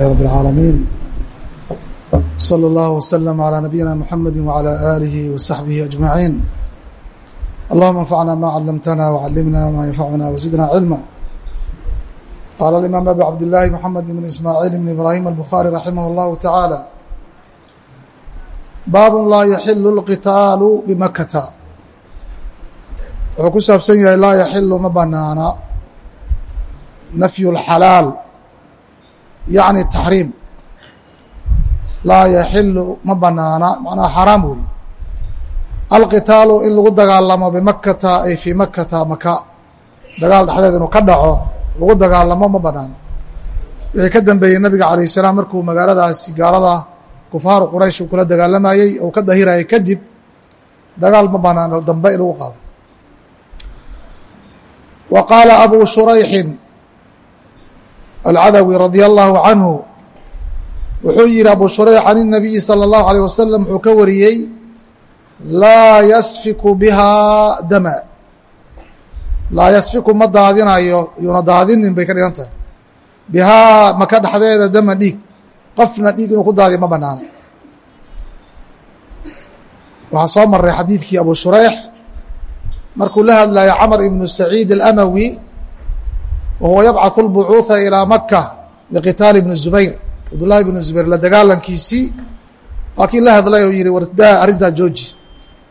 رب العالمين صلى الله وسلم على نبينا محمد وعلى آله وصحبه أجمعين اللهم انفعنا ما علمتنا وعلمنا ما ينفعنا وزدنا علما قال الإمام أبي عبد الله محمد بن إسماعيل بن إبراهيم البخاري رحمه الله تعالى bاab laa يحل القتاaل بمkta wuxuu ku saabsan yahay laa yaxilu ma banaana nafyu اlxalaal yani taxriim laa yaxilu ma banaana manaa xaraam wey alqitaalu in lagu dagaalamo bimakata ay fii makata maka dagaal dhexdeed inuu ka dhaco lagu dagaalamo ma banaana. Wixii ka dambeeyey nabiga alayh salaam markuu magaaladaasi gaalada kufaaru quraysh uu kula dagaalamayey ou ka dahirayay kadib dagaal ma banaano dambe in lagu qaado. Wa qaala abu shurayxin alcadawi radia allahu canhu wuxuu yihi abu shurayx can الnabiyi salى اllahu alيه wasalam wuxuu ka wariyey laa yasfiku bihaa dama laa yasfiku ma daadinayo yuuna daadinin bay ka dhigan tahay bihaa maka dhexdeeda dama dhiig qofna dhiig inuu ku daadiyo ma banaano waxaa soo maray xadiidkii abu shureyx markuu la hadlayo camr ibnu saciid alamawi wa huwa yabcaثu اlbucuuثa ilىa maka liqitaali ibni zubayr cabdullahi ibnu zubayr la dagaalankiisii waa kii la hadlay oo yihi wardaa arrintaa jooji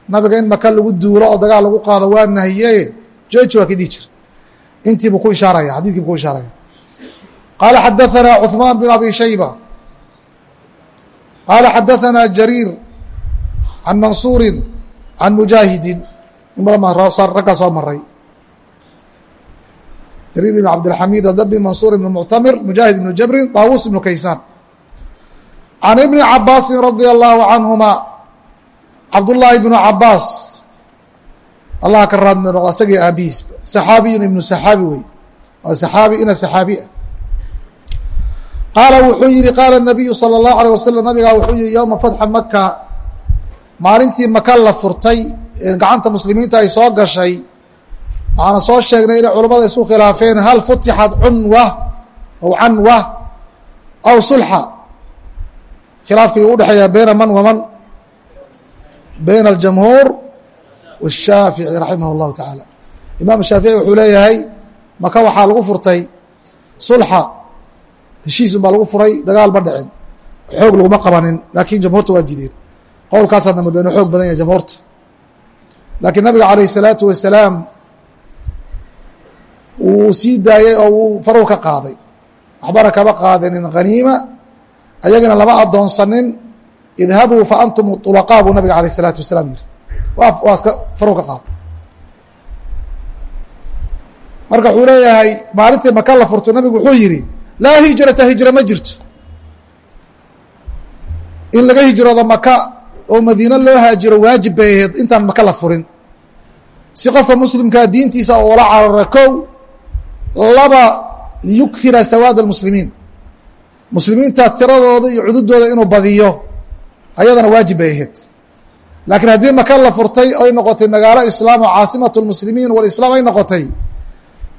nabiga in maka lagu duulo oo dagaal lagu qaado waa nahiye jooji waa kii dhihi jira intii buu ku ishaaraya xadidkii buu ku ishaaraya qaala xadaثana cuثmaan bn abi shayba qala xadaثna jariir can mansuuri can mujaahidi in badan raggaa soo maray jariir ibn cabdilxamiid adabi mansuur ibn muctamir mujaahid ibnu jabrin daawuus ibnu kaysaan can ibni cabaasin radia allaahu canhumaa cabdullaahi ibnu cabaas allah ka raadmi noqda isagii aabihiis saxaabiyun ibnu saxaabi wey waa saxaabi ina saxaabi ah. Qaala wuxuu yihi qaala nabiyu sala allahu aleyh wasalam nabigaa wuxuu yihi yowma fatxa maka maalintii maka la furtay ee gacanta muslimiinta ay soo gashay waxaana soo sheegnay inay culamada isku khilaafeen hal futixat cunwa aw canwa aw sulxa khilaafkii u dhexeeya beyna man waman beyna اljamhuur wالshaafiعي raximah الlahu taعaalى imaam shaafiعي wuxuu leeyahay maka waxaa lagu furtay sulxa heshiis un baa lagu furay dagaal ma dhicin xoog laguma qabanin laakiin jamhuurta waa diideen qowlkaasaadna muddo inu xoog badan yahay jamhuurta laakiin nabiga calayh الsalaatu wasalaam wuu sii daayey oo wuu farow ka qaaday. Waxbana kama qaadanin haniima ayagana lama adoonsanin idhabuu fa antum ulaqaa buu nabiga alayh isalaatu wasalaam yihi waa iska farow ka qaada marka wuxuu leeyahay maalintii maka la furto nabigu wuxuu yihi laa hijrata hijra ma jirto. In laga hijroodo maka oo madiine loo haajiro waajib bay ahayd intaan maka la furin. Si qofka muslimkaa diintiisa oola carara kow laba liyukira sawaad اlmuslimiin muslimiinta tiradooda iyo cududooda inuu badiyo ayadana waajib bay ahayd. Laakiin haddii maka la furtay oy noqotay magaalo islaam oo caasimat اlmuslimiin walislaam ay noqotay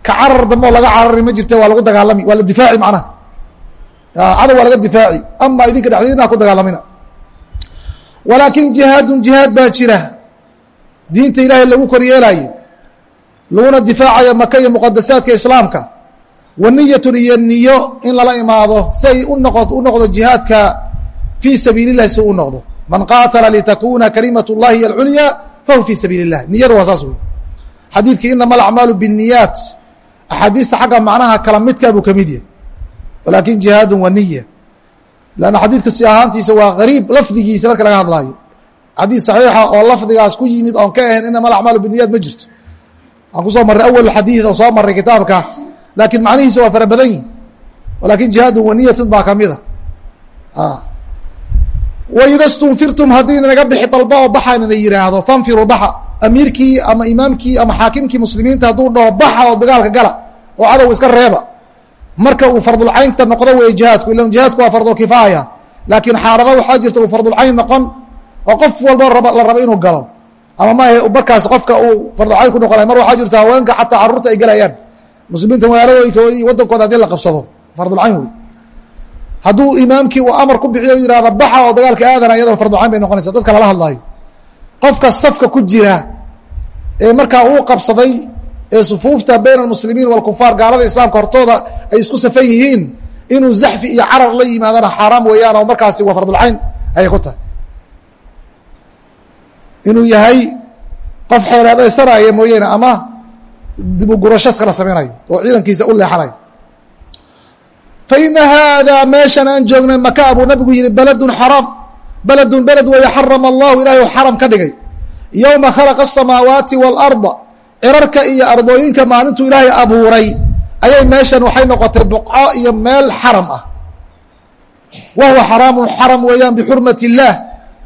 ka carar dambe oo laga carari ma jirte waa lagu dagaalami waa la difaaci macnaha. Cadow waa laga difaaci. Ama idinka dhexdiina ku dagaalamina. Walaakin jihaadun jihaad baa jira. Diinta ilaahay lagu koryeelayo laguna difaacayo maka iyo muqadasaadka islaamka wa niyatun iyo niyo in lala imaado si ay u noqo u noqdo jihaadka fii sabiili اllahi si u noqdo man qaatala litakuna kalimat اllahi hiy alculya fahuwa fii sabiili اllah niyada waa saas wey xadiidkii inama alacmaalu bالniyaat axaadiista xagga macnaha kala midkaa buu ka mid yahay walaakin jihaadun wa niya lanna xadiidka si ahaantiisa waa gariib lafdigiisa marka laga hadlaayo xadiid saxiixa oo lafdigaas ku yimid oon ka ahayn inama alacmaalu biniyaat ma jirto aan ku soo marray awal xadiid oo soo marray kitaabka laakiin macnihiisa waa fara badan yihiin walaakin jihaadun wa niyatun baa ka mid a waida stunfirtum haddii naga bixi dalba oo baxa nana yihaahdo fanfiruu baxa amiirkii ama imaamkii ama xaakimkii muslimiinta hadduu dhaho baxa oo dagaalka gala oo cadow iska reeba. Marka uu fardulcaynta noqdo wey jihaadku ila jihaadku waa fardulkifaaya laakiin xaalado waxaa jirta uu fardulcayn noqon oo qof raba la rabo inuu galo ama maahe markaas qofka uu fardulcayn ku noqonay mar waxaa jirta haweenka xataa carruurta ay galayaan. Muslimiinta magaaladooyinka iyo wadankooda haddii la qabsado fardulcayn wey. Hadduu imaamkii uu amar ku bixiyo yihahdo baxa oo dagaalka aadana iyadoo farducayn bay noqonaysa dadka lala hadlaayo qofka safka ku jira ee markaa uu qabsaday ee sufuufta bayna almuslimiin walkufaar gaalada islaamka hortooda ay isku safan yihiin inuu zaxfi iyo carar la yimaadana xaaraam weeyaan oo markaasi waa fardulcayn ayay ku tahay inuu yahay qof xeereedaysanaya mooyeene ama dibugurasho iskala samaynayo oo ciidankiisa u leexanayo fa ina haadaa meeshan aan joognay maka buu nabigu yihi beledun xaraam beledun beled weeye xarama allahu ilahay u xaram ka dhigay. Yowma khalaqa asamaawaati waalarda cirarka iyo ardooyinka maalintuu ilaahay abuuray. Ayay meeshan waxay noqotay buqco iyo meel xaram ah. Wa huwa xaraamun xaram weeyaan bixurmat illaah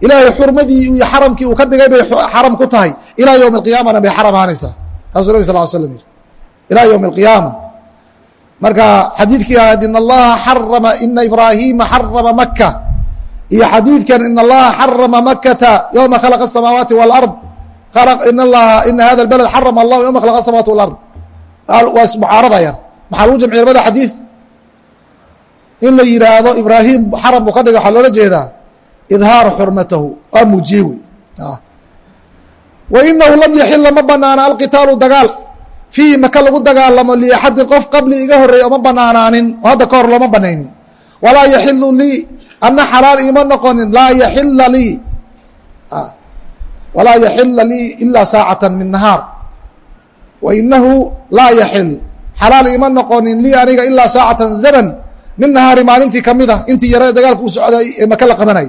ilaahay xurmadii iyo xaramkii uu ka dhigay bay xaram ku tahay. Ilaa yowmi alqiyaamana bay xaram ahaanaysaa taasuu nabi sal slam yihi ilaa yowmi alqiyaama marka xadiidkii ahayd in allaha xarama ina ibraahima xarama maka iyo xadiidkan in allaha xarama makata yowma khalaqa asamaawaati wاlard in allaha ina hada baled xarama allahu yowma khalaqa asamawati walard waa ismucaaradayaan maxaa lagu jamciya labada xadiid? In la yihaahdo ibraahim xaram buu ka dhigay waxaa loola jeedaa idhaaru xurmatahu waa muujiye wey wa inahu lam yaxila ma banaana alqitaalu dagaal. Fiihi maka lagu dagaalamo liaxadin qof qabli iga horeey oma banaanaanin. Oo hadda ka hor looma banaynin. Walaa yaxilu lii ana xalaal iima noqonin laa yaxila lii walaa yaxila lii ilaa saacata min nahaar. Wa laa yaxil xalaal iima noqonin lii aniga ilaa saacatan zaman min nahaari maalintii ka mid a intii yare dagaalka u socday ee maka la qabanay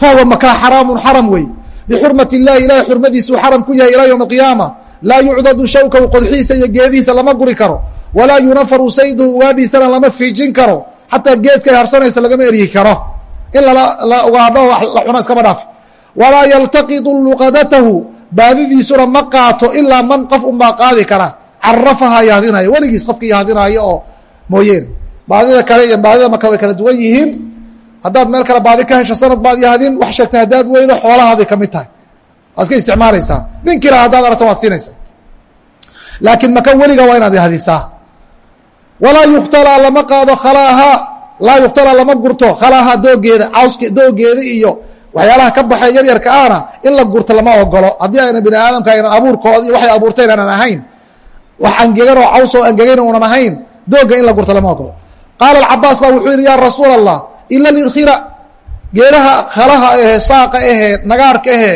fahuwa makaa xaraamun xaram wey bixurmat illahi ilahay xurmadiisuu xaram ku yahay ilaa yowm alqiyaama laa yucdadu shawkahu qodxiisa iyo geedihiisa lama guri karo walaa yunafaru sayduhu ugaadhiisana lama fiijin karo xataa geedkay harsanaysa lagama eryi karo in lala ugaadho la cuno iskama dhaafi walaa yaltaqidu luqadatahu baadidiisuna ma qaato ilaa man qof unbaa qaadi kara carafaha yahdinaya weligiis qofka yahdinaayo oo mooyeene baadida kale iyo baadida maka way kala duwan yihiin haddaad meel kale baadi ka hesho sanad baad yahdin wax sheegtay haddaad weydo xoolahaaday ka mid tahay. Waad iska isticmaalaysaa nin kila haddaad aragto waad siinaysaa laakiin maka weliga waa inaad yahdisaa walaa yuqtalaa lama qaado khalaahaa laa yuqtalaa lama gurto khalaahaa doogeeda cawske doogeeda iyo waxyaalaha ka baxee yaryarka ahna. In la gurto lama ogolo haddii ayna bini aadamka aynan abuurkooda iyo waxay abuurteen aanan ahayn wax angegan oo caws oo angegayn unan ahayn doogga in la gurto lama ogolo qaala alcabaas baa wuxuu yidhi yaa rasuula allah ila lidkhira geedaha khalaha ahe saaqa ahe nagaarka ahe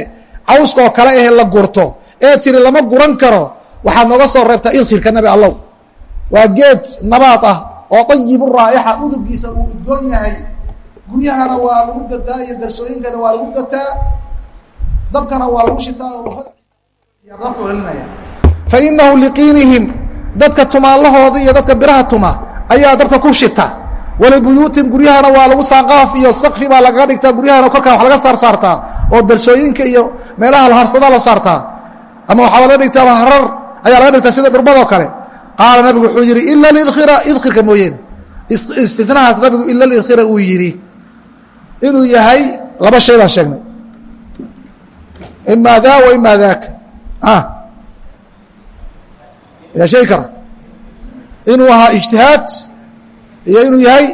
cawskaoo kale ahe la gurto. Ee tiri lama guran karo. Waxaad nooga soo reebtaa idkhirka nabi allow. Waa geed nabaad ah oo ayibu raa'ixa udugiisa uu udgoon yahay. Guryahana waa lagu dataa iyo darsooyinkana waa lagu dataa. Dabkana waa lagu shitaa olinaya fa inahu liqiinihim dadka tumaallahooda iyo dadka biraha tuma ayaa dabka ku shita walibuyuutim guryahana waa lagu saaqaaf iyo sakfi baa lagaga dhigtaa guryahana korkaa wax laga saar saartaa oo darsooyinka iyo meelaha laharsadaa la saartaa. Ama waxaa laga dhigtaa harar ayaa laga dhigtaa sida dhurbadoo kale. Qaala nabigu wuxuu yihi ila lidkhira idkhirka mooyeene. Istinahaas nabigu ila lidkhira uu yidhi. Inuu yahay laba shay baan sheegnay. Imaa daa wa imaa daaka yaa sheegi kara. Inuu ahaa ijtihaad iyo inuu yahay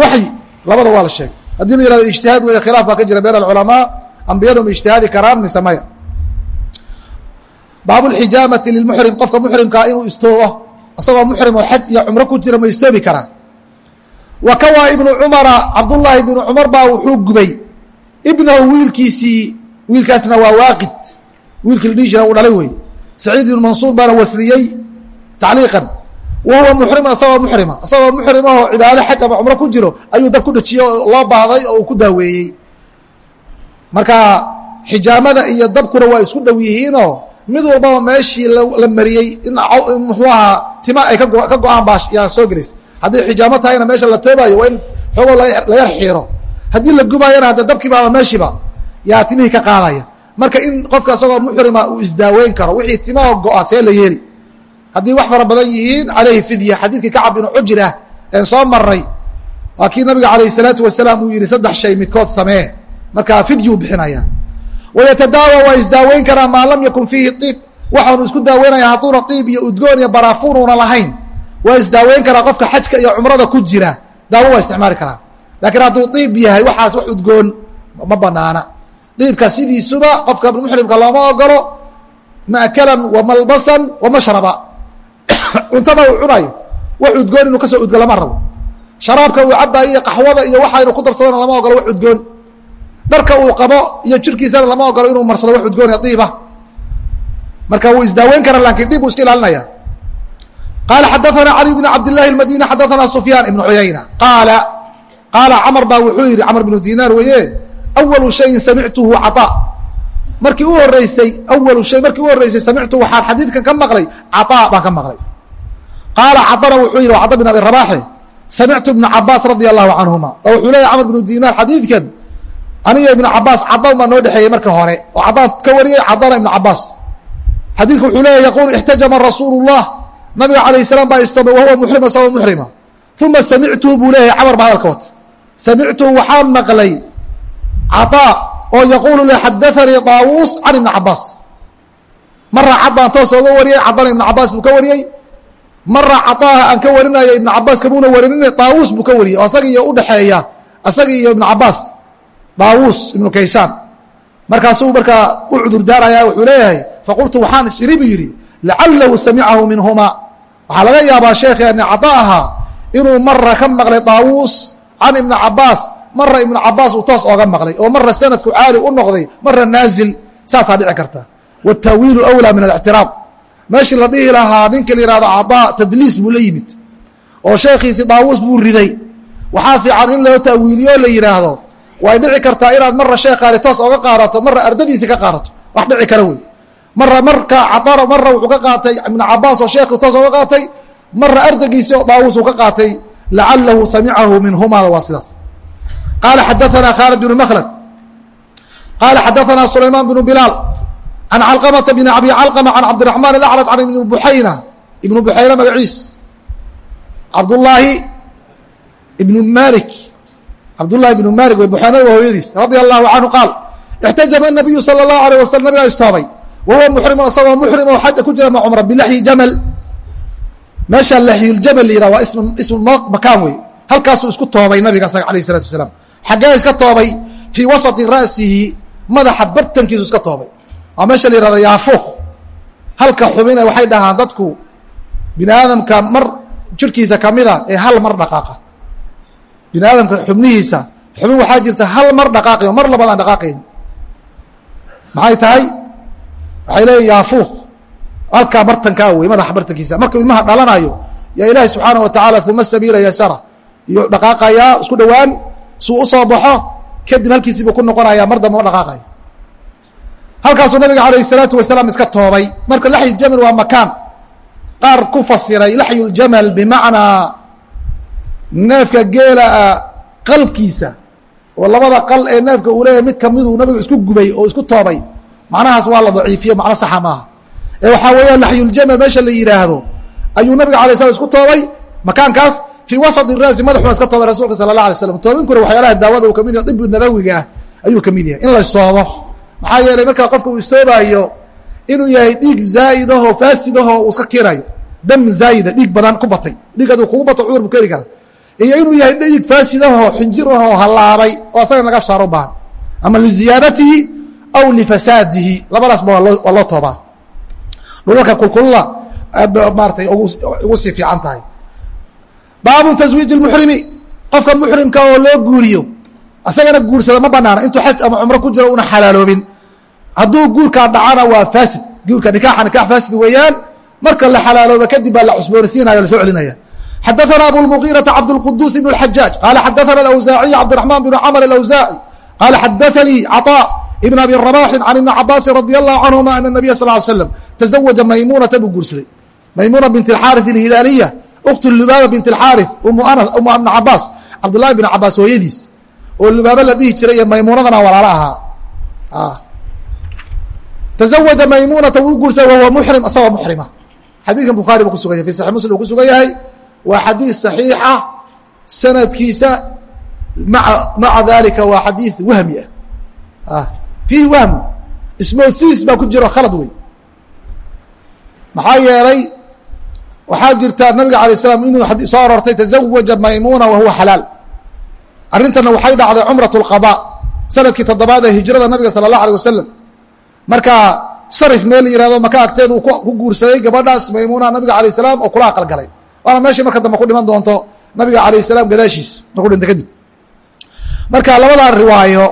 waxyi. Labada waa la sheegay. Haddii nu yihahdo ijtihaad weeye khilaaf baa ka jira been alculamaa ambiyadu ma ijtihaadi karaan mise maya. Baab اxijaamati lilmuxrim qofka muxrimkaa inuu istoobo isagoo muxrim oo xaj iyo cumro ku jira ma istoobi karaa wa kawaa ibnu cumara cabdullaahi ibnu cumar baa wuxuu gubay. Ibnahu wiilkiisii wiilkaasna waa waaqid. Wiilkii la dhihi jira uu dhalay wey saciid ibnu mansuur baana wasliyey tacliiqan wa huwa muxriman isagoo muxrima isagoo muxrim ahoo cibaado xaj ama cumro ku jiro ayuu dab ku dhejiyey oo loo baahday oo uu ku daaweeyey marka xijaamada iyo dabkuna waa isku dhow yihiinoo mid walbaba meeshii la mariyey in muxuu ahaa tima ay ka go'aan baa yaa soo gelaysa haddii xijaamo tahayna meesha la toobayo waa in xoogoo laga xiiro haddii la gubaayana hadde dabkiibaaba meeshiiba yaa timihii ka qaadaya marka in qofka isagoo muxrima uu isdaaweyn go-a see la haddii wax fara badan yihiin calayhi fidya. Xadiidkii kacab binu cujra een soo maray waa kii nabiga calayh salaatu wasalaam uu yihi saddex shay midkood samee. Markaa fidyuu bixinaya. Wayatadaawa waa isdaaweyn karaa maa lam yakun fiihi iib waxaanu isku daaweynaya hadduuna iib iyo udgoon iyo baraafuun una lahayn. Waa isdaaweyn karaa qofka xajka iyo cumrada ku jira. Daawo waa isticmaali karaa. Lakiin hadduu diib yahay waxaas wax udgoon ma banaana diibka sidiisuba qofka muxrimka looma ogolo maakalan wa malbasan wa mashraba cuntada uu cunayo wax udgoon inuu ka soo udgo lama rabo. Sharaabka uu cabaayo iyo qaxwada iyo waxaynu ku darsadana lama ogolo wax udgoon. Dharka uu qabo iyo jirkiisana lama ogolo inuu marsado wax udgoona diiba. Marka wuu isdaaweyn karaa laakiin diib buu iska ilaalinaya. Qaala xadaana cali bn cabd lahi xadaana sufyaan ibn cuyayna qaala qaala camar baa wuxuu yidhi camar bnu dinaar weye awalu shayin samictuhu caa markii u horeysay awalu shay markii u horreysay samictu waxaan xadiidkan ka maqlay caaa baan ka maqlay qaala cadna wuxuu yidhi waa cad bin abi rabaaxe samictu ibna cabaas radia allahu canhuma. Oo wuxuu leeyahy camr binu dinaar xadiidkan aniga ibnu cabaas caddan baa noo dhexeeyey marka hore oo caddaan ka wariyey caddana ibnu cabaas xadiidku wuxuu leeya yaquul ixtajama rasuulu llah nabiga calayh salaam baa istoomay wahuwa muxrim isagoo muxrima uma samictuu buu leeyahay camar ba hadalka wata samictuu waxaan maqlay cataa oo yaquulu le xadaanii daawuus can ibni cabaas marraa caddaan toos ooga wariyey caddana ibnu cabaas buu ka wariyey mara caطaaha aan ka warinayo ibn cabaas kamuuna warinin طaawuus buu ka wariyey oo asaga iyo udhexeeya asaga iyo ibn cabaas daawuus ibnu kaysaan markaasuu markaa u cudurdaaraya wuxuu leeyahay faqultu waxaan isiri bu yidhi lacalahu samicahu minhuma waxaa laga yaabaa sheekheeni cada ahaa inuu mara ka maqlay daawuus can ibni cabaas mara ibnu cabaas uu toos ooga maqlay oo mara sanadku caali u noqday mara naazil saasaa dhici karta wاtaawiilu أwlى min الاctiraab meeshii la dhihi lahaa ninka la yihahdo cadaa tadliis buu la yimid. Oo sheekhiisi daawuus buu riday. Waxaa fiican in loo taawiiliyo la yihaahdo way dhici kartaa inaad mara sheekaani toos oga qaadato mara ardadiisi ka qaadato. Wax dhici kara wey. Mara marka cadana mara wuxuu ka qaatay ibnu cabaas oo sheekhi toos oga qaatay mara ardagiisi oo daawuus uu ka qaatay lacalahu samicahu minhumada waa sidaas. Qaala xadaثana khaalid bn mklad qaala xadaثana sulaymaan bn bilaal can calqamata bn abi calqama can cabdiraحman اlacraj can ibn buxayna ibnu buxayna magaciis cabdullaahi ibn malik cabdullahi bnu malik wey buxaanada waa hooyadiis radia allahu canhu qaal ixtajama nabiyu sala allahu alayh wasalam nabigaa istoobay wahuwa muxrimun isagoo muxrim oo xaja ku jira ma cumra bilaxyi jamal meesha laxyuljamal la yihah waa ism ismu makaan wey halkaasuu isku toobay nabiga asaga alayh isalatu wasalaam xaggee iska toobay fii wasati ra'sihi madaxa bartankiisu iska toobay waa meesha la yihahdo yaafuuk halka xubine waxay dhahaan dadku bini aadamka mar jirkiisa kamida ee hal mar dhaqaaqa. Bini aadamka xubnihiisa xubin waxaa jirta hal mar dhaqaaqi mar labaad aan dhaqaaqayn. Maxay tahay? Waxay leeyihiin yaafuuk halkaa bartankaa wey madaxa bartankiisa. Markuu ilmaha dhalanayo yaa ilaahi subxaana wa tacaala uma sabiila yasara iyo dhaqaaqayaa isku dhowaan suu u soo baxo kadib halkiisii buu ku noqonayaa mar damba ma dhaqaaqayo halkaasuu nabiga alayh الsalaatu wasalaam iska toobay. Marka laxyu jamal waa makaan. Qaar ku fasiray laxyu ljamal bimacnaa. Neefka geelaa qalkiisa. Oo labada qal ee neefka uu leeyahay mid kamiduu nabigu isku gubay oo isku toobay. Macnahaas waa la daciifiye macno saxa maaha. Ee waxaa weeyaan laxyuljamal meesha la yidhaahdo ayuu nabiga alay slam isku toobay. Makaankaas fii wasati raasi madaxuna iska toobay rasuulka sala allah alay slam toobinkuna waxyaalaha daawada uu ka mid yahay dibu nabawiga ah ayuu ka mid yahay. In la istoobo maxaa yeelay markaa qofka uu istoobaayo inuu yahay dhiig zaa'id ahoo faasid ahoo uu iska keenayo. Dam zaayida dhiig badan ku batay. Dhiig hadduu kugu bato cudur buu keeni kara. Iyo inuu yahay dhiig faasid ahoo xinjir ahoo hallaabay oo asaga in laga saaro baahan ama liziyaadatihi aw lifasaadihi labadaasba waa loo toobaa. Dhulalka ba maaratay ugu sii fiican tahay. Baabu taswiiji muxrimi qofka muxrimka oo loo guuriyo asagana guursada ma banaana intuu xaj ama cumro ku jiro una xalaaloobin hadduu guurkaa dhacana waa faasid guurka nikaaxa nikax faasid weeyaan marka la xalaalooba kadib baa la cusboonaysiinaya o lasoo celinaya xadaثna abu الmugiiraةa cabdالqudus ibn الxajaaج qala xadaثna اأwزaaعiي cabdiرaحman بn cmr الأwزaaعي qala xadaثnii caطاء ibn abi رabaxi can ibn cabaasi radي الlahu canهuma an النabiya sal ه slم تزawaja maymunata buu guursaday maymuna bint الxاriث الhilaaliya uktu lubaaba bint الxاariث um ibn cabaas cabdالlahi bn cabaas hooyadiis oo lubaaba la dhihi jiray iyo maymunadana walaalo ahaa تزawaja maymunata wuu guursaday wahuwa mxrim isagoo mxrima xadiidkan bukhaari buu kusugan yahy fi saxi muslim uu ku sugan yahay waa xadiid صaxiixa sanadkiisa maa maca dalika waa xadiid wahmi ah fiihi wahm ismoodsiis baa ku jiro khalad wey maxaa yeelay waxaa jirta nabiga alay slam inuu soo arortay taزawaja maymuna wahuwa xalaal arrintana waxay dhacday cumrat اlqada sanadkii toddobaad ee hijrada nabiga sala اllah alيه wasalam marka sarif meel yihahdo maka agteedu ku guursaday gabadhaas maymuuna nabiga alay salaam oo kula aqalgalay waana meesha marka dambe ku dhiman doonto nabiga alayh salaam gadaashiis markuu dhinta kadib. Marka labada riwaayo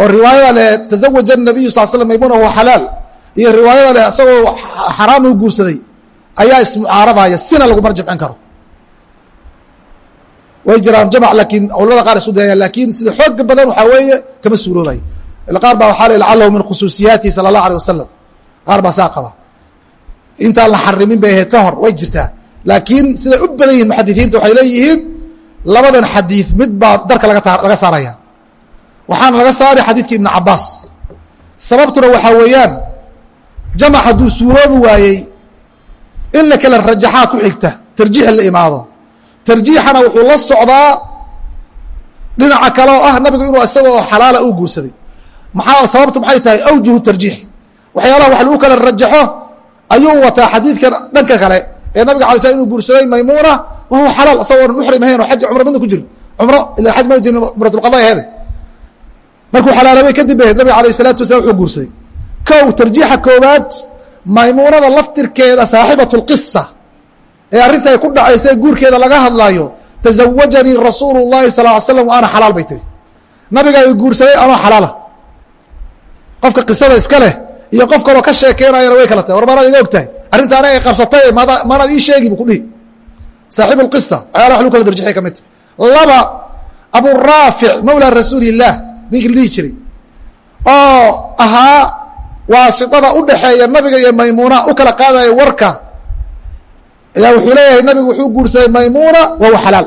oo riwaayada le tazawaja nabiyu sal slam maymuuna huwa xalaal. Iyo riwaayada le isagoo xaraam u guursaday ayaa ismucaaradaya sina laguma jamcin karo. Way jiraan jamc laakiin awlada qaar isu dayayaan laakiin sida xooga badan waxaa weeye kama suuroobayo qaar baa waxa lalahu min khusuusiyaatihi sala allah alيh wasalam qaar baa saa qaba. Intaan la xarimin bay ahayd ka hor way jirtaa. Laakiin siday u badan yihiin muxadisiinta waxay leeyihiin labadan xadiid mid baa darka laga saaraya. Waxaana laga saari xadiidka ibn cabaas sababtuna waxaa weeyaan jamac hadduu suuroobi waayey in la kale rajaxaa ku xigta tarjiix la imaado. Tarjiixana wuxuu la socdaa dhinaca kale oo ah nabigu inuu isagoo xalaala u guursaday maxaa sababtu maxay tahay awjuhu tarjiix. waxyaalaha wax lagu kala rajaxo ayuu wataa xadiidkan dhanka kale ee nabiga alay slam inuu guursaday maymuuna wa xalaal isagoo muxrim ahayn oo xaji cumro midna ku jirin. cumro ila xaj ma jirin cumratulqada aheede markuu xalaaloobay kadib ahayd nabiga alayh isalaatu wasalaam wuxuu guursaday. kow tarjiixa koowaad maymuunada laftirkeeda saaxibatu ee arrinta ay ku dhacaysa ee guurkeeda laga hadlaayo tazawajanii rasuulu llahi sal ly slam wa xalaal bay tiri. nabiga ay guursaday anoo xalaala qofka qisada iska leh iyo qof kaloo ka sheekeynayana way kala tahay. War maanaad iga og tahay arrinta anaga qabsatay maanaad ii sheegi bu ku dhihi. Saaxibu lqisa waxyaala wax lagu kala darjixay ka mid. Ta laba aburaafic mawla rasuuli illah ninkii la dhihi jiray oo ahaa waasitada u dhaxeeya nabiga iyo maymuuna u kala qaadaya warka. Ayaa wuxuu leeyahay nabigu wuxuu guursaday maymuuna wa huwa xalaal.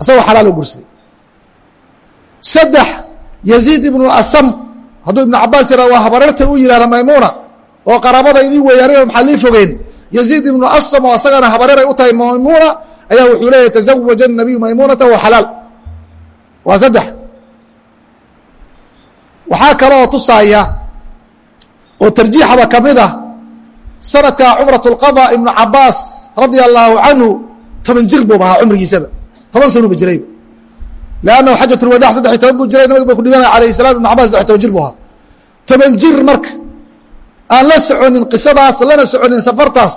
Isagoo xalaal u guursaday. Saddex yaziid ibnu asam hadduu ibnu cabaas yihah waa habararta u yihahda maymuuna oo qaraabadaydii weeye aniga maxaa lii fogeen yaziid ibnu asam oo asagana habareeray u tahay maymuuna ayaa wuxuu leeyahay tazawaja nabiyu maymuunata wa xalaal waa saddex. Waxaa kaloo tusaaya oo tarjiixaba ka mid ah sanadka cumrat اlqada ibnu cabaas radia allahu canhu toban jir buu ahaa cumrigiisaba toban sanuba jirayba lannahu xajat lwadac saddex iyo toban buu jiray nabig ba ku dhiganaya alayh salam ibnu cabas saddex toban jir buu ahaa toban jir marka aan la soconin qisadaas lana soconin safartaas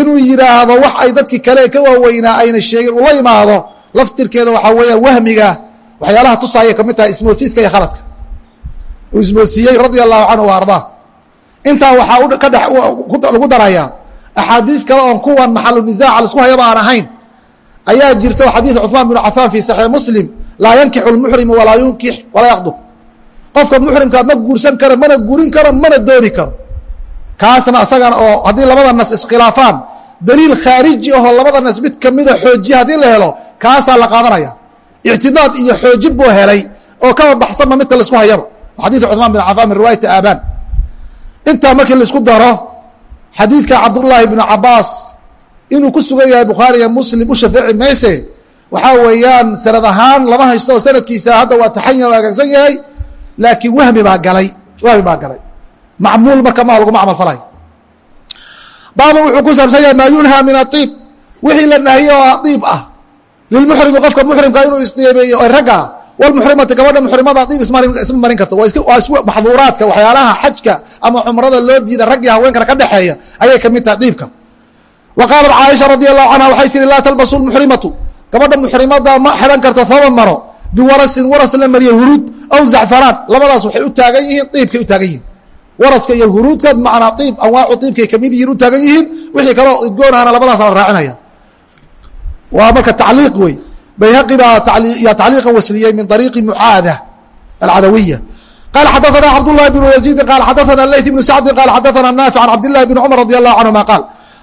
inuu yidhaahdo wax ay dadkii kale ka waaweynaa ayna sheegin ula imaado laftirkeeda waxaa weeyaan wahmiga waxyaalaha tusaaya ka mid tahay ismoodsiiska iyo khaladka uu ismoodsiiyey radia allahu canhu wa ardaa intaa waxaa ka dhex lagu darayaa axaadiis kale oon kuwan maxalu nisaaca la isku hayaba aan ahayn ayaa jirta xadiid cuثmaan bn cafaan fi saxiix muslim laa yankixu lmuxrimu walaa yunkix walaa yakdub qofka muxrimkaa ma guursan karo mana guurin karo mana dooni karo. Kaasna asagana oo haddii labada nas iskhilaafaan daliil khaariji ahoo labada nas mid kamida xoojiya haddii la helo kaasaa la qaadanaya. Ictidaad iyo xoojin buu helay oo kaba baxsanba midka la isku hayaba. Xadiidu cuثmaan bin cafaan min riwaayati aabaan intaa markii la isku daro xadiidka cabdullaahi bnu cabaas inuu ku sugan yahay bukhaari iyo muslim u shafeeci mayse waxaa weeyaan sanad ahaan lama haysto oo sanadkiisa hadda waa taxanya o hagaagsan yahay laakiin wahmi baa galay wahmi baa galay. Macmuul marka ma laguma camal falay baaba wuxuu ku saabsan yahay maa yunhaa min aiib wixii la nahiye oo iib ah. Lilmuxrimi qofka muxrimka inuu isdiibeeyo o ragga wlmuxrimati gabadha muxrimada diib isma marin karto. Waa maxduuraadka waxyaalaha xajka ama cumrada loo diida raggi haweenkana ka dhexeeya ayay ka mid tahay diibka wa qaalat caaisha radi allahu canha waxay tihi laa talbasu lmuxrimatu gabadha muxrimada ma xihan karto thooba maro. Biwarasin waras la mariye huruud aw zacfaraan. Labadaas waxay u taagan yihiin iibkay u taagan yihiin. Waraska iyo huruudka manaa iib anwaacu iibkay ka mid yihiin u taagan yihiin. Wixii kaloo idgoonahana labadaasa la raacinaya. Waa marka tacliiq wey bayhaqi baa yaa tacliiqa wasliyey min ariiqi mucaada alcadawiya. Qala xadaana cabdullahi bnu yaziidi qaala xadaana leyt bnu sacdin qaala xadaana naafic an cabdillahi bni cumar radi allahu canhuma qaal.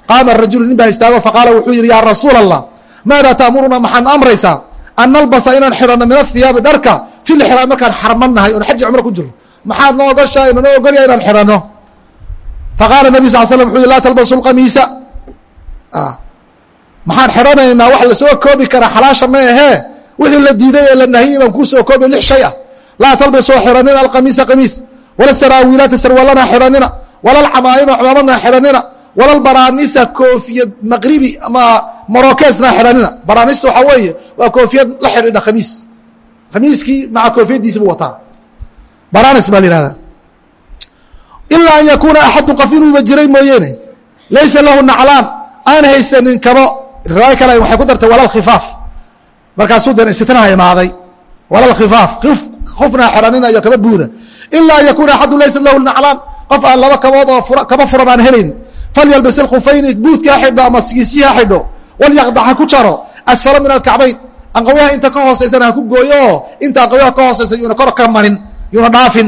Qaama rajulu nin baa istaago faqaala wuxuu yihi yaa rasuul allah maada taamuruna maxaad amraysaa an nalbasa inaan xidhanno min athiyaabi dharka fi lxraam markaan xarmannahay oon xaji cumro ku jiro maxaad noo ogashaa inanoo ogolya inaan xidhanno faqala nabi sal slm wuxuu yihi laa talbasu lqamiisa maxaan xidhanaynaa wax la soo koobi kara xalaasha ma ahee wixii la diiday ee la nahiyey baan kuusoo koobi lix shay ah laa talbasoo xidhanina alqamiisa qamiis wala saraawiilaati sarwalana xidhanina wala alcamaa'ima cumaamadna xidhanina wala albaraanisa koofiyad maqribi ama marokeesna xidhanina. Baraanista waxaa weeye waa koofiyad la xidhiidha khamiis. Khamiiskii maca koofiyadiisi buu wataa. Baranis baa la yihahdaa ilaa an yakuuna axadun qof inuuba jiray mooyeene laysa lahu naclaan aan haysanin kabo. Riwaayo kale waxay ku dartay walal khifaaf. Markaasuu dan istitnaha imaaday. Walal khifaaf qofna xeraninayo kaba buuda. Ilaa an yakuuna axadun laysa lahu naclaan qof aan laba kabood oo kaba furan aan helayn falyalbis ilkhufayni buudka ha xidho ama sigiisii ha xidho walyaqdac ha ku jaro asfala min alkacbayn anqawyaha inta ka hoosaysana ha ku gooyo oo inta anqawyaha ka hoosaysa yuuna kor ka marin yuuna dhaafin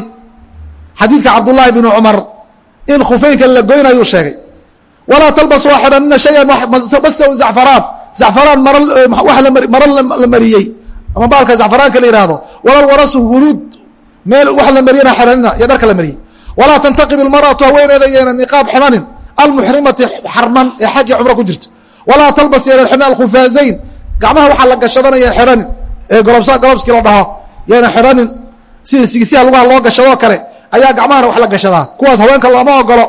xadiidka cabdullaahi bnu cumar in khufeynka la goynayuu sheegay walaa talbasu ha xidhanina shayan basaw zacfaraan zacfaraan maro la mariyey ama baalka zacfaraanka la yihahdo walal warasu huruud meel wax la mariyana xidhanina iyo dharka la mariyey walaa tantaqib ilmar'atu haweeneeda yeena niqaab xidhanin almuxrimati xarman ee xajii cumro ku jirto. Walaa talbas yeena xidhan alkhufaazayn. Gacmaha waxaa la gashadanaya xidhanin ee golobsa golobskii la dhaho yeena xidhanin sida sigisiha lugaha loo gashadoo kale ayaa gacmahana wax la gashadaa kuwaas haweenka looma ogolo.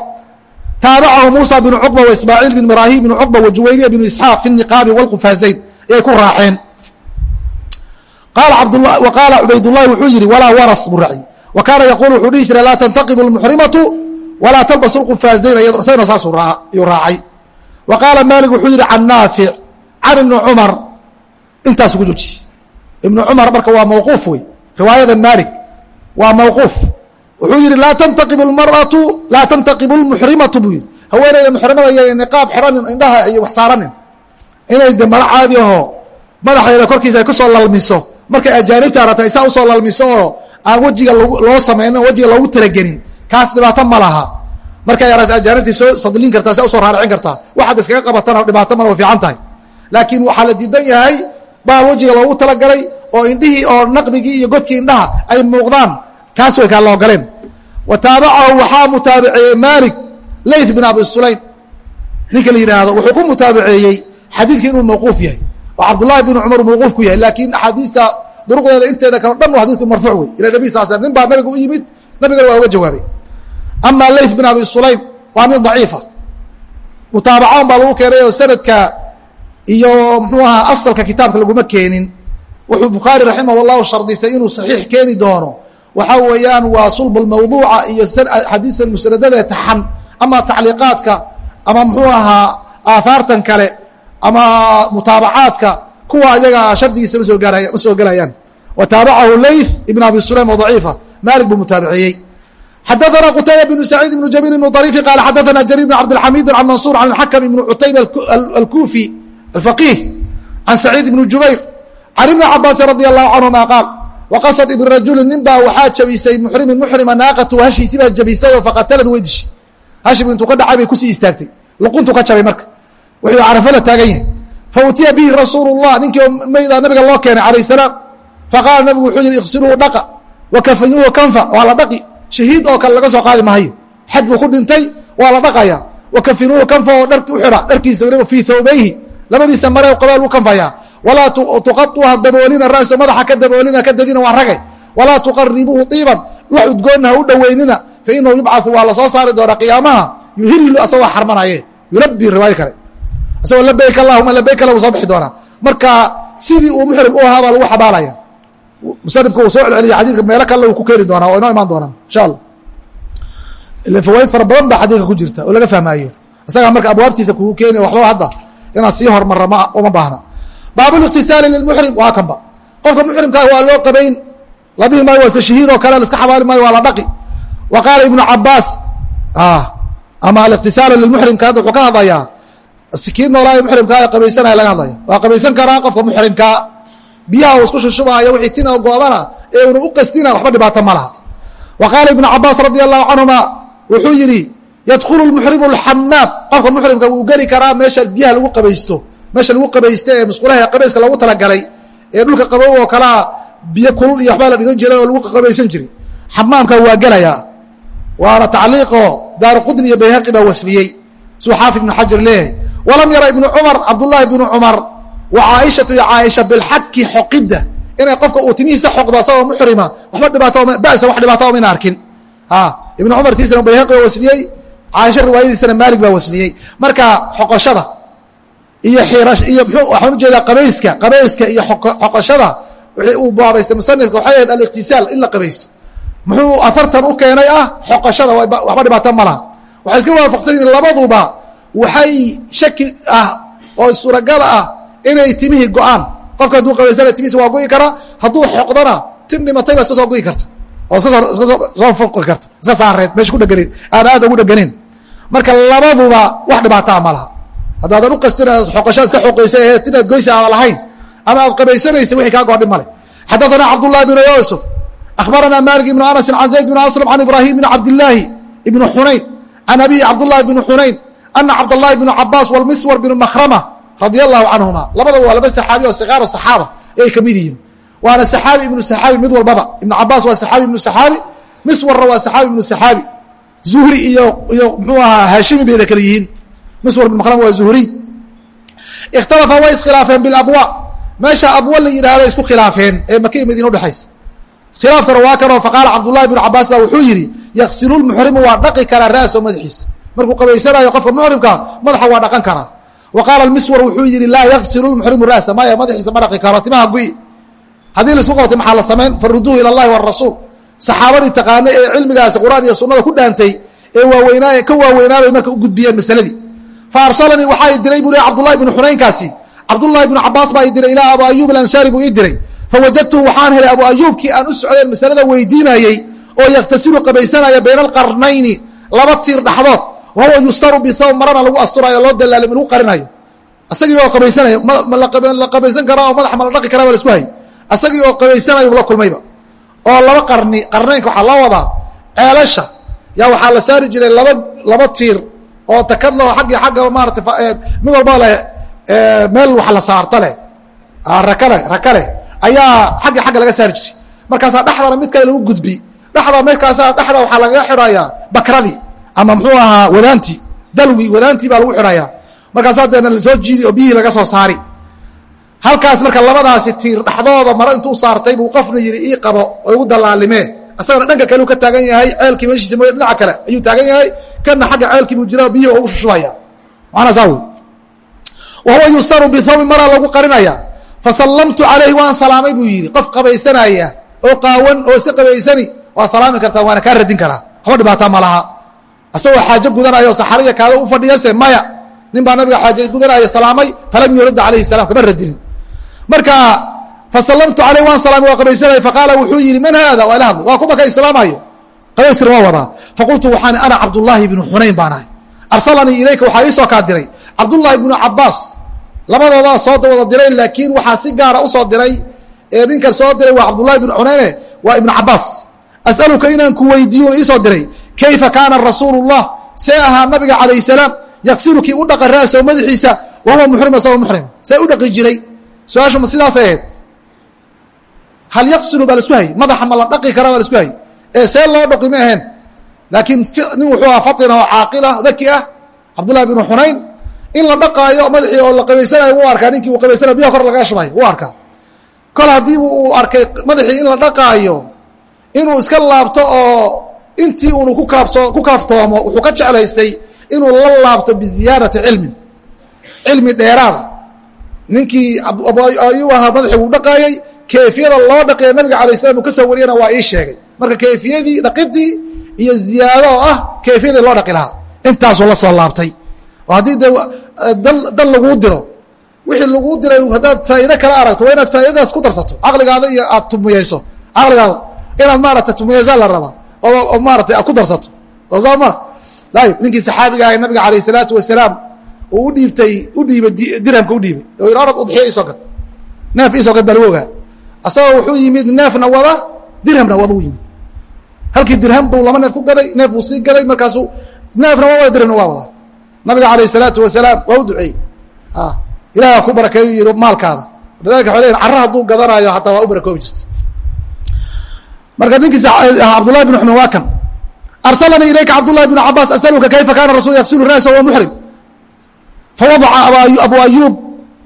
Taabacahu muusa bnu cuqba wa ismaaciil bn ibraahim bnu cuqba wa juwayriya bnu isxaaq fi niqaabi wاlkhufaazayn ayay ku raaceen. Qaala cubaydullahi wuxuu yihi walaa waras buu raaciyey. Wa kaana yaquul wuxuu dhihi jiray laa tantaqibu lmuxrimatu walaa talbasu lkhufaazayn isagana saasuu raacay. Wa qaala maalik wuxuu yihi can naafic can ibni cumar intaasu ku joji ibnu cumar marka waa mawquuf wey riwaayada maalik waa mawquuf. Wuxuu yihi laa tantaqib maratu laa tantaqibu lmuxrimatu buu yihi haweeneyda muxrimada iyo niqaab xiranin indhaha iyo wax saaranin inay de maro caadi aho madaxeeda korkiisa ay ku soo lalmiso. Markay ajaanibta aratay saa u soo lalmiso oo aan wejiga loo samaynin wejiga loogu talagelin kaas dhibaato ma laha. Markay aragta ajaanibtii soo sadlin kartaa si u soo raaricin kartaa. Waxaad iskaga qabatana dhibaato mana way fiican tahay. Laakiin waxaa la diidan yahay baa wejiga loogu talagalay oo indhihii oo naqbigii iyo godkii indhaha ay muuqdaan. Kaas way kaa loo galeen. Wa taabacahu waxaa mutaabaceeyey maalik layth bin abi sulaym. Ninka la yidhaahdo wuxuu ku mutaabaceeyey xadiidkii inuu mawquuf yahay. Oo cabdullahi bin cumar mawquuf ku yahay laakiin axaadiista duruqdeeda inteeda kale dhan xadidku marfuuc wey ila nabi sal sl nin baa nabiga u yimid nabigana waa uga jawaabay. Ama layth bin abi sulaym waa nin daciifa. Mutaabacoon baa lagu keenay oo sanadka iyo mxuu ahaa asalka kitaabka laguma keenin. Wuxuu bukhaari raximah llahu shardisay inuu saxiix keeni doono. Waxaa weeyaan waa sulb mawduuca iyo xadiisa musnadada taxan ama tacliiqaadka ama muxuu ahaa aahaartan kale ama mutaabacaadka kuwa ayaga shardigiisa ma soo gaaraya ma soo gelayaan wa taabacahu layth ibn abi sulaym oo daciifa malik buu mutaabiceeyey xadaثna qtayba بن سacيid بن jabيr بن طريف qال xadaثna جرير بن cabdالحamid عن maنصور عن الحkم بن cutayba الكوفي الفقيه عن سacيid بن jubayr عن iبن cabاasi رضي الله عنهma qاal وqasd ibn rajuli nin baa waxaa jabisay mxrimin mxrima naaqatu hashiisi baa jabisay oo faqatalad way dishay hashibu intuu ka dhacay bay kusii istaagtay luquntu ka jabay marka wuxuu carafo la taagan yahay fautiya bihi rasuul الlah ninkii mayda nabiga loo keenay عalaيه السلاam faqaala nabigu wuxuu yihi iqsiluuhu dhaqa wakafanuuhu kanfa waa la dhaqi. Shahiid oo kale laga soo qaadi maayo xaj buu ku dhintay waa la dhaqaya. Wakafinuuhu kanfa oo dhar u xidha dharkiisa waliba fii thawbayhi. Labadiisa mare qabaa lagu kanfaya. Walaa tuqaطuuha daboolina ra'sa madaxa ka daboolina ka dadina waa ragay. Walaa tuqaribuuhu iiban wax udgoonna ha u dhoweynina fainahu yubcau waa la soo saari doona qiyaamaha. Yuhilu asagoo xarmanaye. Yulabi riwaayo kale. Isagoo labayk allahuma labayk la soo bixi doonaa marka sidii uu muxrim u ahaa baa lagu xabaalaya musanifka uu soo celceliya xadidka meelo kale uu ku keeni doonaa oo inoo imaan doonaan insha allah ila fawaaid fara badan baa xadiidka ku jirta oo laga fahmaayo isagaa marka abwaabtiisa kugu keeni waxba hadda inaad sii hormarra ma uma baahna. Baabu اliqtisaali lilmuxrim waa kanba. Qofka muxrimkaa waa loo qabayn la dhihi maayo waa iska shahiid oo kale laska xabaali maayo waa la dhaqi. Wa qaala ibnu cabaas ama aliqtisaalu lilmuxrimka hadda wuxuu ka hadlayaa kii noolaayo muxrimkaa ee qabaysanaya laga hadlaya waa qabaysan karaa qofka muxrimkaa biyaha isku shushubaayo wixii tina goobana ee una u qastina waxba dhibaato ma laha. Wa qaala ibnu cabaas radi allahu canhuma wuxuu yidhi yadkulu lmuxrimu alxamaam qofka muxrimka wuu geli karaa meesha biyaha lagu qabaysto meesha lagu qabaysta ee musqulaha qabayska lagu talagalay ee dhulka qabow oo kalea biyo kulul iyo waxbaa la dhigan jiray oo lagu qabaysan jiray. Xamaamka waa gelayaa waana tacliiqoo daaru qudni iyo bayhaqi baa wasliyey. Suu xaafid ibnu xajar leeyahay. Walam yara ibnu cumar cabdullaahi ibnu cumar wa caaishatu iyo caaisha bilxaki xoqidda inay qofka uu timihiisa xoqdo asagoo muxrima waxba dhibaato basa wax dhibaato mayna arkin. Ibnu cumar tiisana bayhaqi baa wasliyey caaisha riwaayadiisana maalig baa wasliyey marka xoqoshada iyo iyo mxuu waxaan u jeedaa qabayska qabayska iyo xoqoshada wixii uu baabaystay musanifka waxay ahayd alikhtisaal in la qabaysto. Muxuu afartan u keenay ah xoqashada waxba dhibaato ma laha. Waxay iska waafaqsan yihiin labaduba waxay shaki ah oo suuragal ah inay timihii go'aan. Qofka hadduu qabaysana timihiisa waa go'i karaa hadduu xoqdana tim dhimatay baa iska soo go'i karta. Oo iska soo foqi karta. Iska saareed meesha ku dheganayd aan aada ugu dheganayn. Marka labaduba wax dhibaataa ma laha. Haddaadan u qastin xoqashaad iska xoqaysa ee tinaad goysa aada lahayn ama aad qabaysanaysa wixii kaa goodhin male xadaثana cabdullahi bn yusuf akhbarana malik ibn anas can zayd bn aslam can ibrahim bn cabdillaahi ibn xunayn can abihi cabdullahi bn xunayn ana cabdاllahi bn cabaas wlmiswar bn makrama radia allahu canhuma labadaba waa laba saxaabi oo sikaaru saxaaba ayay ka mid yihiin. Waana saxaabi ibnu saxaabi mid walbaba. Ibn cabaas waa saxaabi ibnu saxaabi. Miswarna waa saxaabi ibnu saxaabi. Zuhri iyo iyo mxuu ahaa haashimi bayna kale yihiin. Miswar bn makrama waa zuhriy ikhtalafa way iskhilaafeen bilabwa meesha abwa la yidhahda isku khilaafeen ee maka iyo madiina udhexaysa khilaafkana waa kanoo faqaala cabdullahi bnu cabaas baa wuxuu yidhi yaksilu lmuxrimu waa dhaqi karaa ra'so madaxiisa. Markuu qabaysanayo qofka muxrimka madaxa waa dhaqan karaa wa qaala miswar wuxuu yihi laa yaksilu lmuxrimu ra'sa maya madaxiisa ma dhaqi karo timaha gu'i haddii la isku qabtay maxaa la samayn faruduuhu ila allahi warasuul saxaabadii taqaanay ee cilmigaasi qur'aan iyo sunnada ku dhaantay ee waaweynaa ka waaweynaabay marka u gudbiyeen masaladii fa arsalanii waxaa i diray buu le cabdullahi bnu xunaynkaasi cabdullahi bnu cabaas baa i diray ilaa abu ayub alansaari buu ii diray fawajadtuhu waxaan helay abu ayuubkii aan u socdeen masalada weydiinayey oo yakhtasilu qabaysanaya bayna alqarnayni laba tiir dhexdood wahuwa yustaru bithawb marana lagu asturayo loo dalaalay lagu qarinayo asagii oo qabaysanaya la qabaysan karaa oo madaxa ma la dhaqi karaa ba la isku hay asagii oo qabaysanayo la kulmayba oo laba qarni qarnaynka waxaa loo wadaa ceelasha yaa waxaa la saari jiray laba laba tiir oo takadlaho aggi agga maarata mid walba leh meel wax la saarto leh rakale raka leh ayaa xaggi xagga laga saari jiray markaasaa dhexdana mid kale lagu gudbi dhexda markaasaa dhexda waxaa lagaga xidhayaa bakradii ama muxuu ahaa wadaantii dalwi wadaantii baa lagu xidhayaa markaasaa deena la soo jiidi oo biyihii laga soo saari halkaas marka labadaasi tiir dhexdooda maro intuu saartay buu qofna yidhi ii qabo oo igu dallaalimee asagana dhanka kaleu ka taagan yahay ceelkii meeshiisa mooye dhinaca kale ayuu taagan yahay. Kana xagga ceelkii buu jira biyihi ugu shushubaya. Macnaa saa wey wahuwa yustaru bithawbi maraa lagu qarinaya. Fasallamtu calayhi waan salaamay buu yidhi. Qof qabaysanaya oo qaawan oo iska qabaysani waa salaami kartaa waana kaa radin karaa. Waxba dhibaataa ma laha asagoo xaajo gudanaya oo saxariya kaada u fadhiyase maya. Nin baa nabiga xaaje gudanaya salaamay falam yurada calayhi salam kama radinin marka fasallamtu caleyh waan salaamay waa qabaysanaya faqaala wuxuu yihi man haada? Waa ila hadlay waa kuma ka islaamayo qabayskana waa wadaa. Faqultu waxaan ana cabdullaahi bnu xunayn baan ahay. Arsalanii ilayka waxaa iisoo kaa diray. Cabdullaahi bnu cabaas labadoodaa soo wada diray laakiin waxaa si gaara u soo diray ee ninkan soo diray waa cabdullahi bnu xunayne waa ibnu cabaas as'aluka inaan ku weydiiyo iisoo diray kayfa kaana rasuulu llah see ahaa nabiga calayh salaam yaksilu kii u dhaqa ra'sahu madaxiisa wa huwa muxrim isagoo muxrima see u dhaqi jiray su'aashu ma sidaas ahayd hal yaksilu baa la isku hayy madaxa ma la dhaqi karaa baa la isku hayy ee see loo dhaqi ma aheen laakiin nin wuxuu aha fatina oo caaqil ah daki ah cabdullahi bnu xunayn in la dhaqaayo madaxii oo la qabaysanayo wuu arkaa ninkii uu qabaysanayo biyaha kor lagaga shubayo wuu arkaa kol haddii uu arkay madaxii in la dhaqaayo inuu iska laabto oo intii unu ku kaaftoomo wuxuu ka jeclaystay inuu la laabto biziyaadati cilmin. Cilmi dheeraada. Ninkii ayuu ahaa madaxii uu dhaqaayey keefiyada loo dhaqeeya nabiga alay slam ka soo wariyana waa ii sheegay. Marka keefiyadii dhaqidii iyo ziyaado oo ah keefiyadii loo dhaqi lahaa. Intaasuu la soo laabtay. Haddii de dan laguu diro wixii laguu diray haddaad faa'iide kala aragto waa inaad faa'iidadaas ku darsato. Caqligaada iyo aad tumiyeyso caqligaada. Inaad maarata tumiyeysaa la rabaa oo maarata aad ku darsato. Soo saa ma? Ayib ninkii saxaabiga ahay nabiga alayh salaatu wasalaam uu udhiibtay u dhiibay dirhamka u dhiibay. Oo yidhi orad udxiya isoo gad. Neef isoo gad baa lagu ogaa asagoo wuxuu yimid neefna wada dirhamna wada u yimid. Halkii dirham buu laba neef ku gaday neef buu sii gaday markaasuu neefna waa wada dirhamna waa wadaa. Nabiga alayh salaatu wasalaam waa u duceeyey. Ilaah ku barakeeyu yihi maalkaada. Lidalika waa leeyihiin carra hadduu gadanaayo hataa waa u barakoobi jirta marka ninkiis cabdullahi bn xuman waa kan. Arsalanii ilayka cabdullahi bn cabaas asaluka kayfa kaana rasul yaksilu ra'sa wa muxrim fawadaca abu ayuub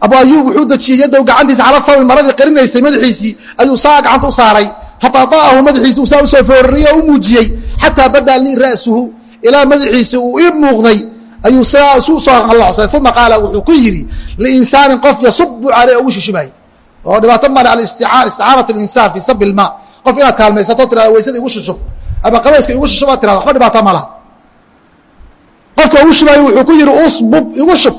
abu ayuub wuxuu dejiyey yadow gacantiisa cala thawbi maradii qarinaysay madaxiisii ayuu saa gacanta u saaray. Fatada'ahu madaxiisi saa u soo foorariyey oo u muujiyey xataa badaa lii ra'suhu ilaa madaxiisi uu ii muuqday ayuu sidaa isu soo uma qaala wuxuu ku yidhi liinsaanin qof yasubu caleyh ugu shishibaayey oo dhibaato male alisticaanat linsaan fi sabi ilma qof inaad kaalmaysato tirada weysada igu shushub ama qabayska igu shushub aad tirada waxba dhibaato ma laha. Qofka uu shubayo wuxuu ku yihi usbub igu shub.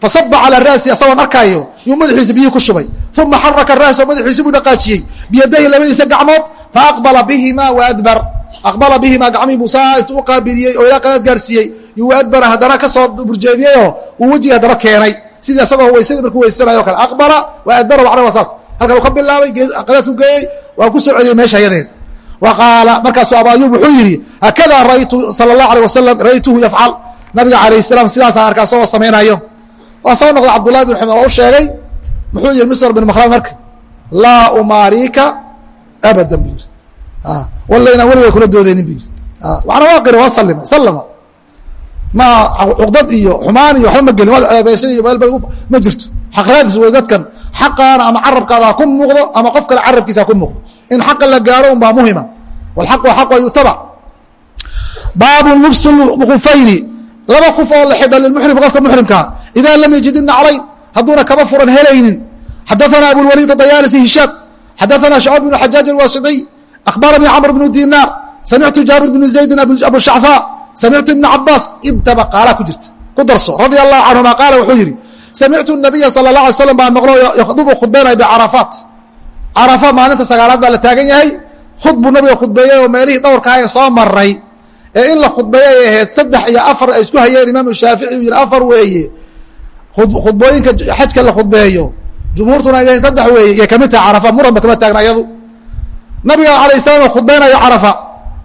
Fasaba calى ra'si asagoon arkaayo yuu madaxiisa biyihii ku shubay. Uma xaraka ra'sa madaxiisi buu dhaqaajiyey biyadayhi labadiisa gacmood faaqbala bihima waadbar aqbala bihima gacmihii buu saa intu u qaabiliyey oo ilaa qadaad gaarsiiyey. Yu adbara haddana ka soo burjeediyeyoo uu wejiga haddana keenay. Sidii asagoo weysadii markuu weysanayo o kale. Aqbala wa adbara macna waa saas halkan ka bilaabay geeaqadaas u geeyey waa ku soo celiyey meesha yadeed wa qaala markaasu abaayub wuxuu yidhi hakada raytu sala allah alay wasalam raytuhu yafcal nabiga alayh salaam sidaasaan arkaa isagoo samaynayo. Waa soo noqda cabdullahi bin xumar oo u sheegay muxuu yihi misr bin makhram marka laa umaariika abadan bu yidhi. Ah, Walla inaan weliga kula doodeynin bu yidhi. Ah, Waxna waa qira waa salima sallama. Ma cuqdad iyo xumaan iyo waxba ma gelin waad ceebaysan iyo meel ba ma jirto. Xaqraadiis wey dadkan xaqaana ama carabkaada ha ku muuqdo ama qof kale carabkiisa ku muuqdo. In xaqa la gaaro un baa muhima. Walxaqu xaqu an yutabac baabu lubs kufayni laba kuf oo la xidha lilmuxrim qofka muxrimkaa ida lam yajid inaclayn hadduuna kaba furan helaynin. Xadaثana abulwaliid dayaalisi hishaam xadaثana shacb bn xajaaj alwasidiy akhbaranii camr bnu dinaar samictu jaabir bnu zaydin abushachaa samictu ibna cabaas intaba qaalaa ku jirta. Ku darso. Radia allahu canhuma qaala wuxuu yihi samictu nabiya sala اla alay slam baa maqlo yakhdubu khudbeynaya bicarafaat carafa maalinta sagaalaad baa la taagan yahay. Khud nabiga khudbeeyey oo meelihii dhowrkaa ee soo maray ee in la khudbeeyo ay ahayd saddex iyo afar ay isku hayeen imaamu shaafici uu yihi afar weeye. Khudbooyinka xajka la khudbeeyo. Jumhuurtuna ay saddex weeye. Iyo ka mid taha carafa muranba kama taagna iyadu. Nabiga alayh salam oo khudbeynayo carafa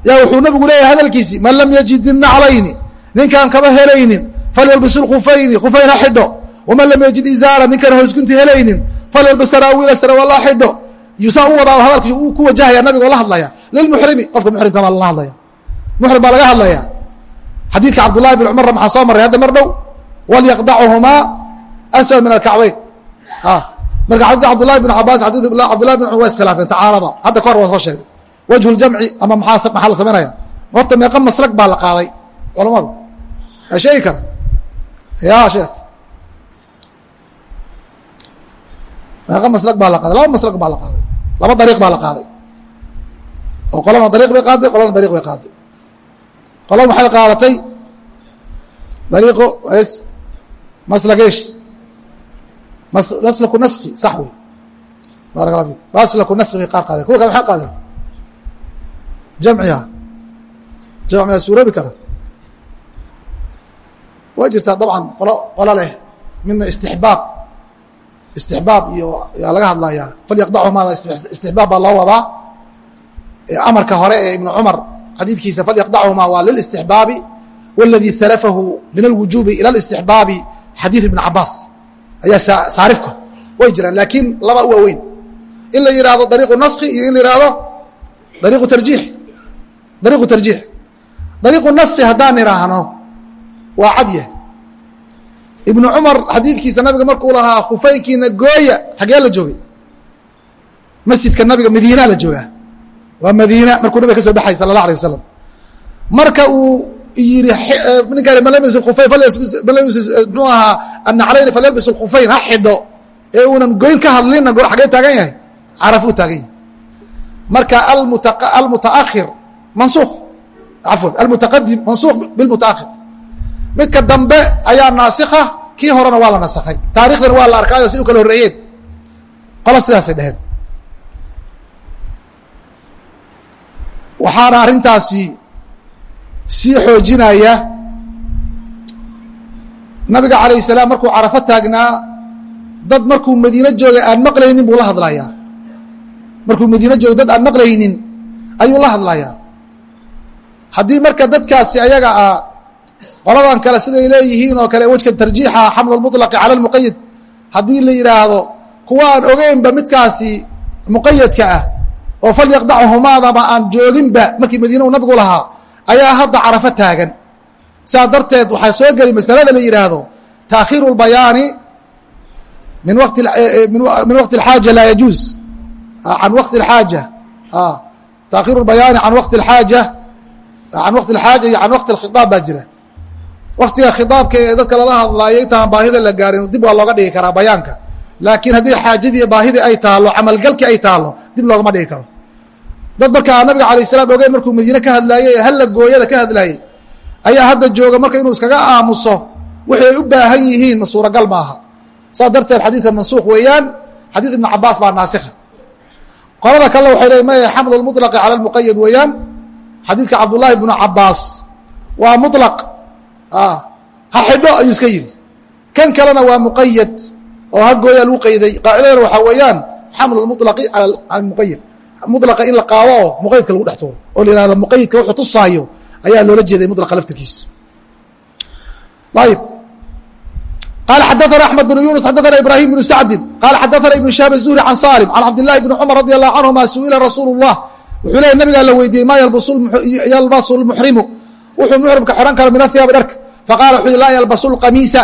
yaa wuxuu nabigu leeyahay hadalkiisii man lam yajid inaclayni ninkaan kaba helaynin falyalbis lkufayni kufayn ha xidho waman lam yajid izaara ninkaan hoosgunti helaynin falyalbis saraawiila sarawala xidho yuusaa u wadaa hadalkii uu ku wajahaya nabiga oo la hadlaya lilmuxrimi qofka muxrimka baa lala hadlaya muxrim baa laga hadlaya xadiidka cabdullahi bin cumarna maxaa soo maray hadda mar dhow walyaqdachumaa asfal min alkacbayn marka xadidka cabdullahi bin cabaas xadid cabdullahi bin cumar waa iskhilaafeen tacaarada hadda ka hor waa soo sheegay wajhu ljamci ama maxaa maxaa la samaynaya horta meeqa maslag baa la qaaday culamadu sheegi kara ya sheekh meeqa maslag baa la qaaday laba maslag baa la qaaday laba dariiq baa la qaaday. Oo qolana dariiq bay qaaday qolana dariiq bay qaaday. Qolana waxay qaadatay dariiqo s maslageesh mas maslaku naski sax wey barak allah fik maslaku naski bay qaar qaadeen. Kuwa kale maxay qaadeen jamciha. Jamciha suuroobi kara. Waa jirtaa dabcan qolo qolo leh midna istixbaab istixbaab iyo yaa laga hadlayaa. Falyaqdachumaada istixbaab baa loo wadaa amarka hore ee ibnu cumar xadiidkiisa falyaqdachumaa waa lilistixbaabi wاladii sarafahu min alwujubi ila اlistixbaabi xadiid ibn cabaas ayaa saarifka. Way jiraan laakiin laba u waaweyn. In la yihahdo dariiqu naski iyo in la yihahdo dariiqu tarjiix. Dariiqu tarjiix. Dariiqu naski haddaan idhaahno waa cadyah ibnu cumar xadiidkiisa nabiga markuu lahaa khufeynkiina gooya xagee la joogay? Masjidka nabiga madiina la joogaa? Waa madiina markuu nabiga ka baxay sala allah alay wasalam marka uu yihi ninkaan malabis kufayn mxuu ahaa annaclayni falyalbis kufayn ha xidho. Ee uunan goyn ka hadlinna xagee taagan yahay? Caraf uu taagan yahay. Marka almutaakhir mansuuk afwan almutaqadim mansuuq bilmutaakhir midka dambe ayaa naasikha kii horena waa la nasakhay. Taarikhdana waa la arkaayo si kala horreeyeen. Qola sidaasay dheheen waxaana arrintaasi sii xoojinaya nabiga calayh salaam markuu carafo taagnaa dad markuu madiine joogay aan maqlaynin buu la hadlayaa. Markuu madiine joogay dad aan maqlaynin ayuu la hadlayaa. Haddii marka dadkaasi ayaga ah qoladan kale siday leeyihiin oo kale wejka tarjiixa xamlu lmuطlaqi cala lmuqayad haddii la yidhaahdo kuwa aan ogeynba midkaasi muqayadka ah oo falyaqdachumaadaba aan jooginba markii madiine uu nabigu lahaa ayaa hadda carafo taagan sidaa darteed waxaa soo geli masalada la yidhaahdo taakhiiru اlbayaani min wati min waqti اxaaja laa yajuuz an waqti اxaaja taakhiru اbayaani an waqti اxaaja can waqti اxaaja iyo can waqti اkhiطaab baa jira waftiga khiaabka ee dadka lala hadlaayay intaan baahida la gaarin dib waa looga dhigi karaa bayaanka. Laakiin haddii xaajadii baahidii ay taalo camalgalkii ay taalo dib loogama dhigi karo. Dad markaa nabiga alay salaam ogeyn markuu madiine ka hadlaayey halla gooyada ka hadlaayey ayaa hadda jooga marka inuu iskaga aamuso waxay u baahan yihiin ma suuragal maaha saas darteed xadiidka mansuuq weeyaan xadiid ibnu cabaas baa naasikha. Qolada kale waxay le maya xamlu mulaqi cala lmuqayad weeyaan xadiidka cabdullaahi ibnu cabaas waa mulaq Ah, ha xidho ayuu iska yidhi. Kan kalena waa muqayad oo hagooyaa lagu qayday. Qaacidadana waxaa weeyaan xamlu mulaqi cala muqayad mulaqa in la qaado oo muqayadka lagu dhex tuuro oo la muqayadka wuxuu tusaayo ayaa loola jeeday mulaqa laftirkiisa. Ayb qaala xadaana axmed bnu yunus xadaana ibrahim bnu sacdin qaala xadaana ibnu shaab zuhri can salim can cabdillahi bni cumar radi allahu canhuma su'ila rasuulu llah wuxuu leey nabigaa la weydiiyey maa yalbasu lmuxrimu wuxuu muxrimka xidhan karo min athiyaabi dharka faqala wuxuu laa yalbasu اlqamiisa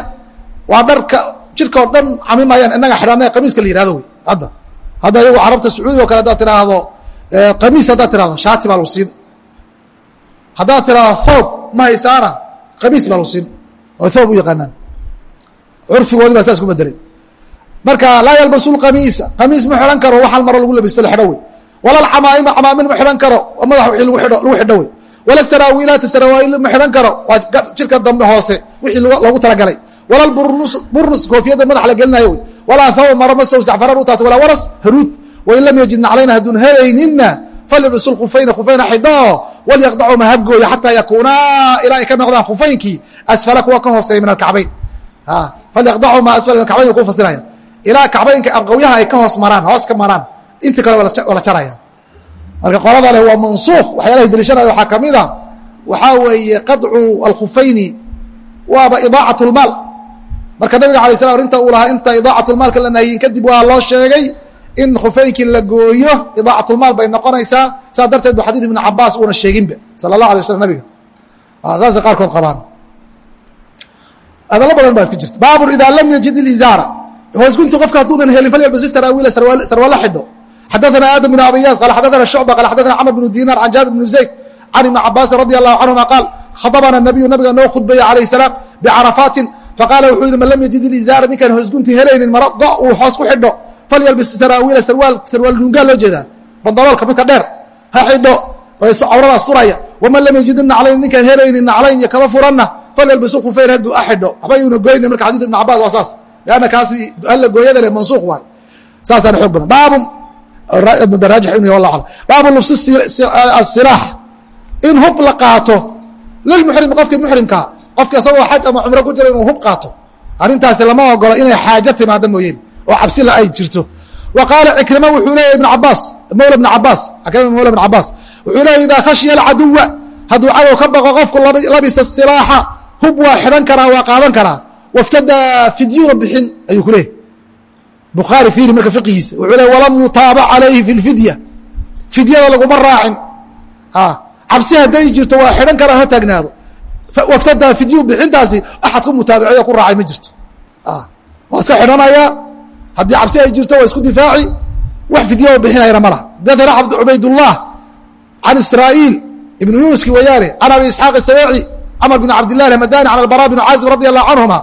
waa dharka jirka oo dhan camimayaan inaga xidhana qamiiska la yihahdo wey hadda. Hadda iyagu carabta sacuudiga o kale haddaad tiraahdo qamiis haddaad tirahdo shaati baa lagu siin. Haddaad tiraahdo thoob ma haysaana qamiis baa lagu siin oo thoob u yaqaanaan. Curfigoodi baa saas ku bedelay marka laa yalbasu lqamiisa qamiis ma xidhan karo waxal maro lagu labisto la xidho wey. Wala alcamaaima camaamin ma xidhan karo madax lagu xidho wey wala saraawiilaata saraawiil ma xidhan karo waa jirka dambe hoose wixii loogu talagalay. Wala burnus koofiyadda madax la gelinayo wey. Walaa thawb maro masow sacfaraan u taabto walaa waras haruud. Wain lam yajidna calayna hadduun helayninna falyabsu khufayna khufayna xidhoo walyaqdacu ma hagooya xataa yakuunaa ilaa ay ka noqdaan khufaynkii. Asfala kuwa ka hooseeya min alkacbayn. Falyaqdacu maa asfala min alkacbayn ku fasiraya. Ilaa kacbaynka aqawyaha ay ka hoos maraan hoos ka maraan. Inta kale waa la jaraya marka qolada leh waa mansuukh waxyaalaha deliishanaya waxaa ka mid a waxaa weeye qadcu alkhufayni waaba idaacat lmaal marka nabiga alay slam arrinta uu lahaa inta idaacatlmaalka la nahyin kadib waa loo sheegay in khufaynkii la gooyo idaacatlmaal bay noqonaysaa. Saa darteed ba xadiid ibn cabaas uuna sheeginba sala allah alay waslam nabiga saasay qaarkood qabaan. Adalo badan baa iska jirta. Baabun idaa lam yajid ilizaara hoosgunti qofka hadduunan helin falyalbasi saraawiila xidho xadaana aadam bn abiyaas qal xadaana shucba qal xadaana camr bnu dinaar can jaabir bnu zayd can ibni cabaasin radi allahu canhuma qaal khadabana nabiyu nabiga noo khudbaya calayh salaam bicarafaatin faqaala wuxuu yidhi man lam yajid ilizaara ninkaan hoosgunti helaynin maro go uu hoos ku xidho falyalbis saraawiila sarwaal duungaa loo jeedaa bandaloolka midka dheer ha xidho cawrada asturaya waman lam yajid naclayn ninkaan helaynin naclayn iyo kaba furanna falyalbisu khufayn hadduu a xidho waxba yuuna goyna marka xadiid ibn cabaas waa saas lanna kaas alla gooyada leh mansuuq waay saasaan xoog badan lubsi asilaax in hub la qaato lilmuxrimi qofkii muxrimkaa qofki isagoo xaj ama cumro ku jira inuu hub qaato. Arrintaasi lama ogolo inay xaajo timaado mooyeen oo cabsila ay jirto. Wa qaala cikrima wuxuu leeya ibn cabaas mawla bn cabaas cikrima mawla bn cabaas wuxuu leeya idaa khashya alcaduwa hadduu cadow ka baqo qofku labisa silaaxa hub waa xidhan karaa waa qaadan karaa. Waftadaa fidyuna bixin ayuu ku leeyahy bukhaari fiiri marka fiqigiisa. Wuxuu leey walam yutaabac calayhi fi lfidya fidyada laguma raacin. Cabsi hadday jirto waa xidhan karaa ha taagnaado. Waftadaa fidyu bixintaasi axad ku mutaabiceyo ku raacay ma jirto. Waa iska xidhanayaa haddii cabsi ay jirto waa isku difaaci. Wax fidya bixinayana ma laha. Cabd cubaydullah can israa'iil ibnu yunuski weeyaane can abi isxaaq isawaci cmr bn cabdilah hamadani can albara bn caazib radi allahu canhuma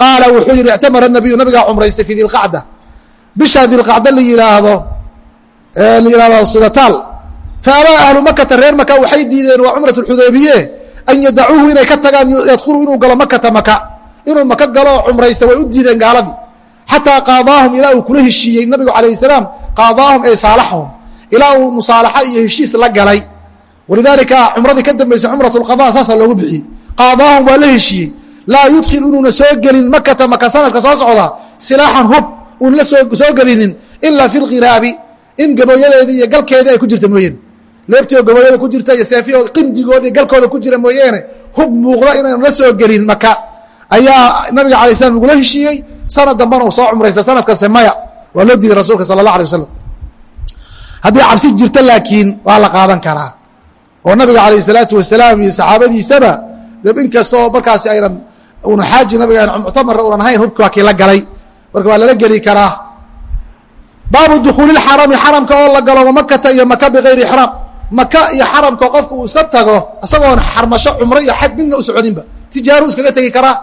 qaala wuxuu yihi ictamara nabiyu nabigaa cumraystay fi dilqacda bisha dilqacda la yihaahdo la yihahdo sidataal faabaa ahlu makata reer maka waxay diideen waa cumrat xudaybiye an yadacuuhu inay ka tagaan yadkhulu inuu galo makata maka inuu maka galo oo cumraysta way u diideen gaaladii. Xataa qaadaahum ilaa uu kula heshiiyey nabigu alayh salaam qaadaahum ay saalaxahum ilaa uu musaalaxa iyo heshiis la galay. Walidaalika cumradii ka dambeysay cumrat lqada saasaa loogu bixiyey. Qaadaahum waa la heshiiyey. Laa yudkil inuuna soo gelin makata maka sanadka soo socda silaaxan hub uun la soo gelinin ilaa fi lkhiraabi in gabooyadeedii iyo galkeedii ay ku jirta mooyeene leebtioo gabooyada ku jirta iyo seefiyo qimdigoodi galkooda ku jira mooyeene hub muuqda inaynu la soo gelin maka ayaa nabiga alay slam lagula heshiiyey sanad dambana uu soo cumraysta sanadkase maya waa loo diiday rasuulka sala allah alay wasalam haddii cabsi jirta laakiin waa la qaadan karaa. Oo nabiga alayh salaatu wasalaam iyo saxaabadiisaba in kasta oo markaasi aynan una xaaji nabiga muctamara unan hayn hubki waa kii la galay marka waa lala geli karaa. Baabu dukuuli xarami xaramka oo la galo makata iyo maka bigayri ixraam. Maka iyo xaramka qofku uu iska tago isagoon xarmasho cumro iyo xaj midna u tijaaru iskaga tegi karaa.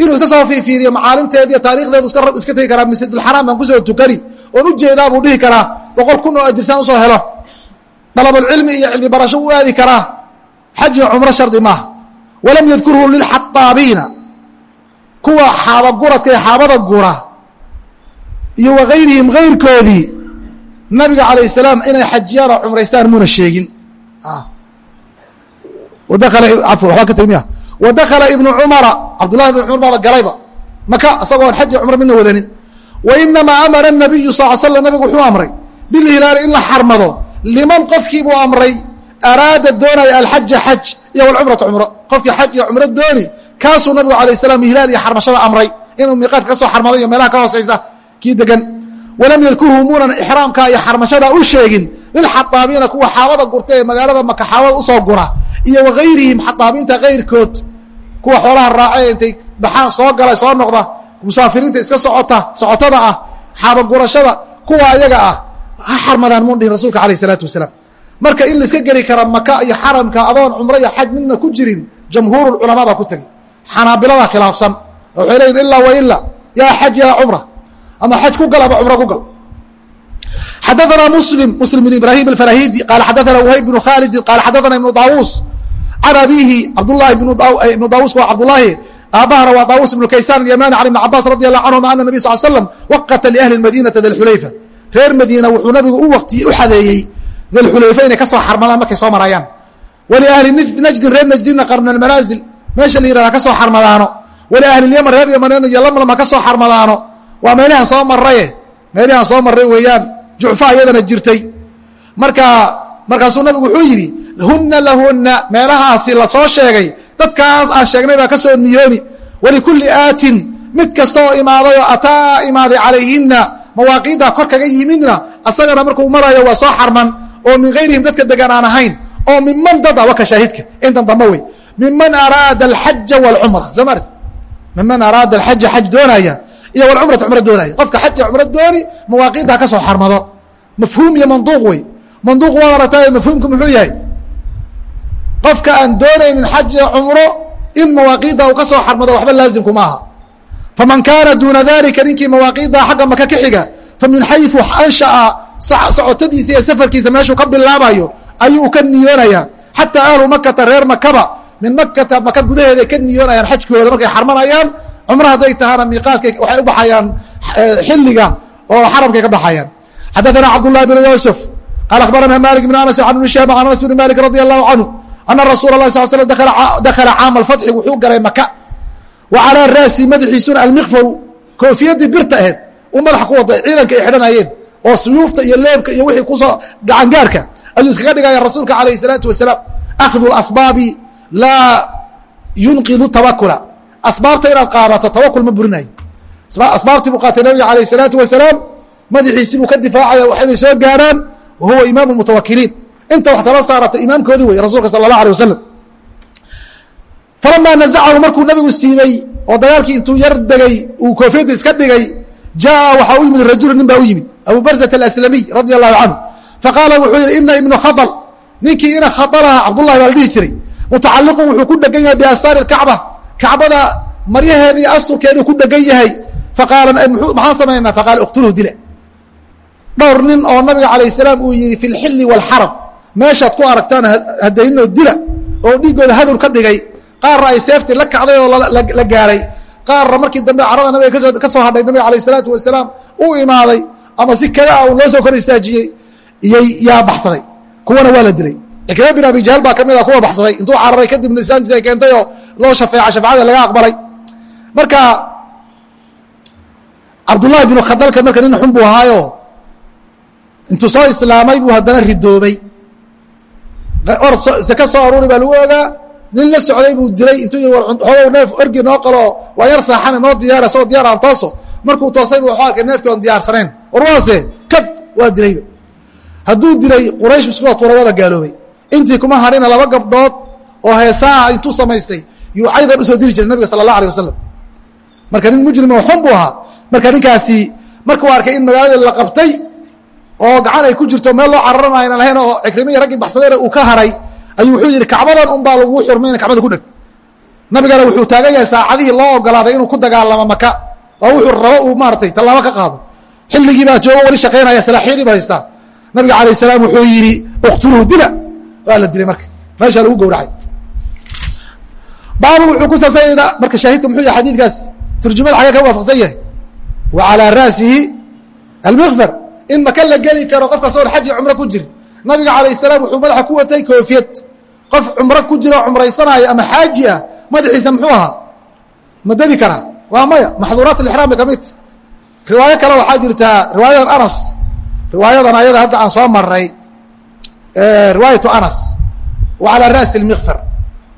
Inuu iska soo fiifiiriyo macaalimteediiyo taarikhdeedu iska tegi karaa masjidulxaraam baan ku soo tukani. Oon u jeedaa buu dhihi karaa boqol kun oo ajirsaan u soo helo. Dalabulcilmi iyo cilmi barasho u aadi karaa. Xaj iyo cumro shardi maaha. Walam yadkurhu lilxadaabiina kuwa xaabaguradka ee xaabada gura iyo wagayrihim gayrkoodii nabiga calayh salaam inay xajiyaan oo cumraystaan muuna sheegin. Wadakala ibnu cumara cabdullahi ibn cumar baaba galayba maka isagoon xaj iyo cumro midna wadanin. Wa amara nabiyu sal slam nabigu wuxuu amray bilhilaali in la xarmado liman qofkiibuu amray araada doonaya alxaja xaj iyo walcumrata cumro. Qofkii xaj iyo cumro dooni kaasuu nabigu alayh salaam hilaal iyo xarmashada amray. Inuu miiqaadka ka soo xarmado iyo meelaha ka hooseysa kii degan walam yadkurhu muunan ixraamka iyo xarmashada u sheegin. Lilxadaabiina kuwa xaabada gurta ee magaalada maka xaabada u soo gura. Iyo wagayrihim xadaabiinta kayrkood kuwa xoolaha raace intay baxaan soo gala soo noqda. Musaafiriinta iska socota socotada ah. Xaabagurashada kuwa ayaga ah. Ha xarmadaan mun dhihin rasuulka alayh isalaatu wasalaam. Marka in laiska geli kara maka iyo xaramka adoon cumro iyo xaj midna ku jirin jamhuur culamaa baa ku tegey xanaabilada khilaafsan. Waxay leeyiin ilaa wa ilaa yaa xaj yaa cumra. Ama xaj ku gal ama cumro ku gal. Xadaanaa muslim muslim bn ibrahim alfarahidi qaala xadaanaa wahayb bnu khaalidin qaala xadaanaa ibnu daawuus can abiihi cabdulahi ibnu daawuuska eh, waa cabdulaahi aabahana waa daawuus ibnu kaysaan alyamani can ibni cabaas radi allah canhuma ana nabi sal slam waqata liahli madinata dalxulayfa reer madiina wuxuu nabigu u wati u xadeeyey dalxulayfa inay ka soo xarmadaan markay soo marayaan. Waliahli najdin reer najdinna qarnalmanaazil meesha la yihahda ka soo xarmadaano. Waliahli lyaman reer yamaneen iyo lamlama ka soo xarmadaano. Waa meelihaan soo maraye meelihaan soo maray weeyaan. Jucfa iyadana jirtay. Marka markaasuu nabigu wuxuu yidhi huna lahuna meelahaasi la soo sheegay. Dadkaas aan sheegnay baa ka soo niyooni. Walikulli aatin mid kasta oo imaaday oo ataa imaaday calayhina mawaaqiidda kor kaga yimidna asagana markuu marayo waa soo xarman. Oo min gayrihim dadka degan aan ahayn. Oo miman dad a waka shaahidka. Intan dambe wey miman araada alxaja wاlcumra soo maarti miman araada alxaja xaj doonaya iyo walcumrata cumro doonaya qofka xaj iyo dooni mawaaqiidda ka soo xarmado mafhuum iyo manduuq wey manduuq waa aragtaa mafhuumku muxuu yahay qofka aan doonaynin xaj iyo cumro in mawaaqiidda uu ka soo xarmado waxba laazimku maaha faman kaana duuna dalika ninkii mawaaqiidda xagga maka ka xiga fa xayu ansha'a socotadiisa iyo safarkiisa meeshuu ka bilaabayo ayuu ka niyoonaya xataa ahlu makata reer makaba min makata maka gudaheeday ka niyoonayaan xajkooda markay xarmanayaan cumro hadday tahana miiqaadkay waxay u baxayaan xilliga oo xaramkay ka baxayaan xadaثana cabdالlahi بn yusuf qaal akhbarana malik بn anas an ibn shihab an anas bn malik radi allahu canhu ana rasuula اlah sal slm dakala caama alfatxi wuxuu galay maka wa calaa raasi madaxiisuna almikfaru koofiyadii birta aheed u madaxa ku waday ciidanka ay xidhanayeen oo suyuufta iyo leebka iyo wixii kusoo gacangaarka ayuu iskaga dhigaya rasuulka alayh الsalaatu wasalaam akhdu asbaabi laa yunqidu tabakula asbaabta inaad qaadato tawakul ma burinayo asbaabtii buu qaatay nabiga alayh الsalaatu wasalaam madaxiisii buu ka difaacaya wax inay soo gaaraan wa huwa imaamu mutawakiliin inta wax tala saarata imaamkoodii wey rasuulka sala اlah alيه wasalam falamaa nazacahu markuu nabigu siibay oo dagaalkii intuu yar degay uu koofiyadda iska dhigay jaa waxaa u yimid rajulu nin baa u yimid abu barzat alaslamiy radi allahu canhu faqaala wuxuu yihi ina ibnu khaطl ninkii ina khaطlaha cabdullahi baa la dhihi jiray mutacaliqun wuxuu ku dhegan yahay biastaari اkacba kacbada maryaheeda iyo asturkeeduu ku dhegan yahay. Faqaala maxaan samaynaa faqaala iqtuluu dila. Dhowr nin oo nabiga alayh salaam uu yihi fi lxili wاlxaram meeshaad ku aragtaan hadayninoo dila oo dhiigooda hadur ka dhigay. Qaarna ay seefti la kacday oo la gaaray. Qaarna markii dambe carada nabiga ka soo hadhay nabiga alayh salaatu wasalaam uu imaaday ama si kada ah uu loo soo kor istaajiyey yaa baxsaday. Kuwana waa la dilay cikrima bin abi jahl baa ka mid a kuwa baxsaday intuu cararay kadibna islaantiisi ay keentay oo loo shafeeca shafacada laga aqbalay marka cabdullahi binu khadalka marka nin xun buu ahaayo intuu soo islaamay buu haddana ridoobay or saka soo aruuri baa lagu ogaa nin la socday buu dilay intuu yii war neef orgi noo qalo waa yar saaxane noo diyaara soo diyaar aan tooso markuu toosay bu waxu arkay neefkii oon diyaarsanayn war kadh waa dilayba hadduu dilay quraysh biskuwa tuurawada gaaloobay intii kuma hadhina laba gabdhood oo heesaa intuu samaystay yuu caydan u soo diri jiray nabiga sala allah alay wasalam marka nin mujrim xun buu ahaa marka ninkaasi markuu arkay in magaaladii la qabtay oo gacan ay ku jirto meel loo cararan aynan lahayn oo cikrimiyi raggii baxsadeena uu ka haray ayuu wuxuu yihi kacbadan un baa lagu xurmayna kacbada ku dheg nabigana wuxuu taagan yahay saacadihii loo ogolaaday inuu ku dagaalamo maka oo wuxuu rabo uu maaratay tallaabo ka qaado. Xilligii baa wali shaqaynaya salaaxyadii ba haystaa. Nabiga alayh salaam wuxuu yidhi uktuluhu dila waa la dilay marka. Meeshaa lagu gowracay. Baabun wuxuu ku saabsan marka shaahidka muxuu yahay xadiidkaas. Turjumada xagee ka waafaqsan yahay. Wa calaa ra'sihi almikfar in maka la geli karo qofka asagoon xaji cumro ku jiri nabiga alayh salaam wuxuu madaxa ku watay koofiyad. Qof cumro ku jiro cumraysanaayo ama xaaji ah madaxiisa muxuu ahaa? Ma dadi karaa? Waa maya. Maxduuraat alixraam bay ka mid riwaayo kale waxaa jirtaa riwaayadan anas. Riwaayadan ayada hadda aan soo maray riwaayatu anas wa calaa ra'si almikfar